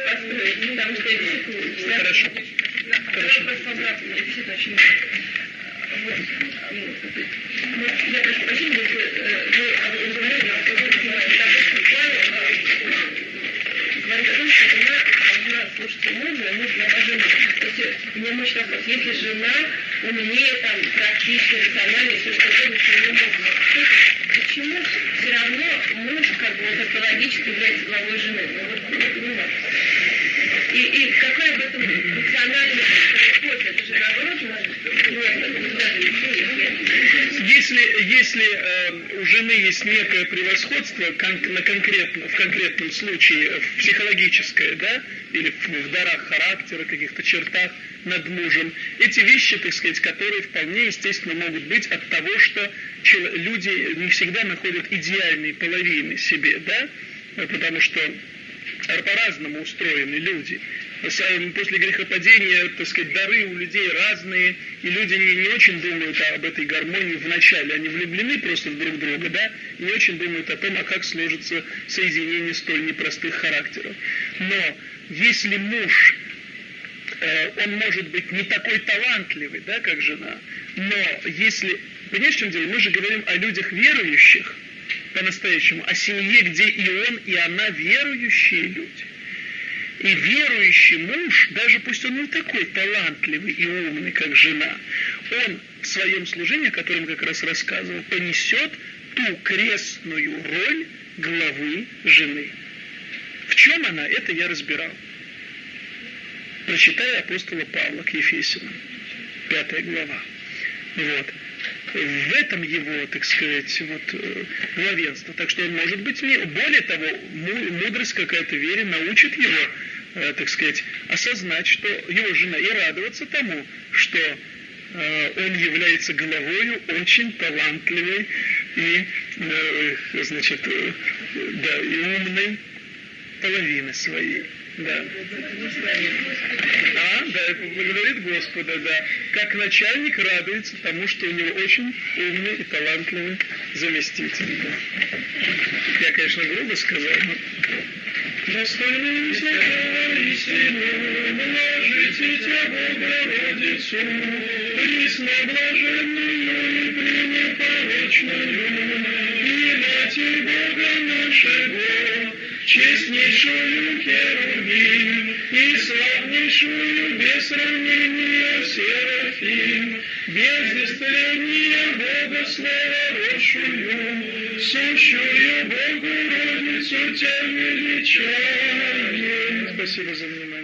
потому что это Хорошо. Хорошо. Я прошу прощения, вы говорили о говорит о том, что жена должна слушаться мужа, муж должна жену. То есть, мне мощно вопрос, если жена умнее, там, практически, рационально, все что угодно, что можно, почему все равно муж, как бы, вот, экологически является главой жены? Ну, вот, не. И, и какой об этом функциональный подход? Это же наоборот, если, если э, у жены есть некое превосходство кон- на конкретно, в конкретном случае психологическое, да, или в, в дарах характера, каких-то чертах над мужем, эти вещи, так сказать, которые вполне естественно могут быть от того, что люди не всегда находят идеальные половины себе, да, потому что по-разному устроены люди. После грехопадения, так сказать, дары у людей разные, и люди не, не очень думают об этой гармонии в начале. Они влюблены просто в друг друга, да, не очень думают о том, а как сложится соединение столь непростых характеров. Но если муж э, он может быть не такой талантливый, да, как жена, но если, понимаешь, в чем дело, мы же говорим о людях верующих, по-настоящему, о семье, где и он, и она верующие люди. И верующий муж, даже пусть он не такой талантливый и умный, как жена, он в своем служении, о котором как раз рассказывал, понесет ту крестную роль главы жены. В чем она, это я разбирал. Прочитай апостола Павла к Ефесянам, пятая глава. Вот в этом его, так сказать, вот, э, главенство. Так что он может быть, более того, мудрость какая-то вере научит его, э, так сказать, осознать, что его жена, и радоваться тому, что э, он является главою очень талантливой и, значит, да, и умной половины своей. Да. А, да, благодарит Господа, да. Как начальник радуется тому, что у него очень умный и талантливый заместитель. Да. Я, конечно, грубо сказал, но Достойным святого истину, блажите Тебя, Богородицу, пресноблаженную и пренепорочную, Матерь Бога нашего, честнейшую Херувим, и славнейшую без сравнения Серафим, без Бога словородшую, сущую Богородицу Тебя величаем. Спасибо за внимание.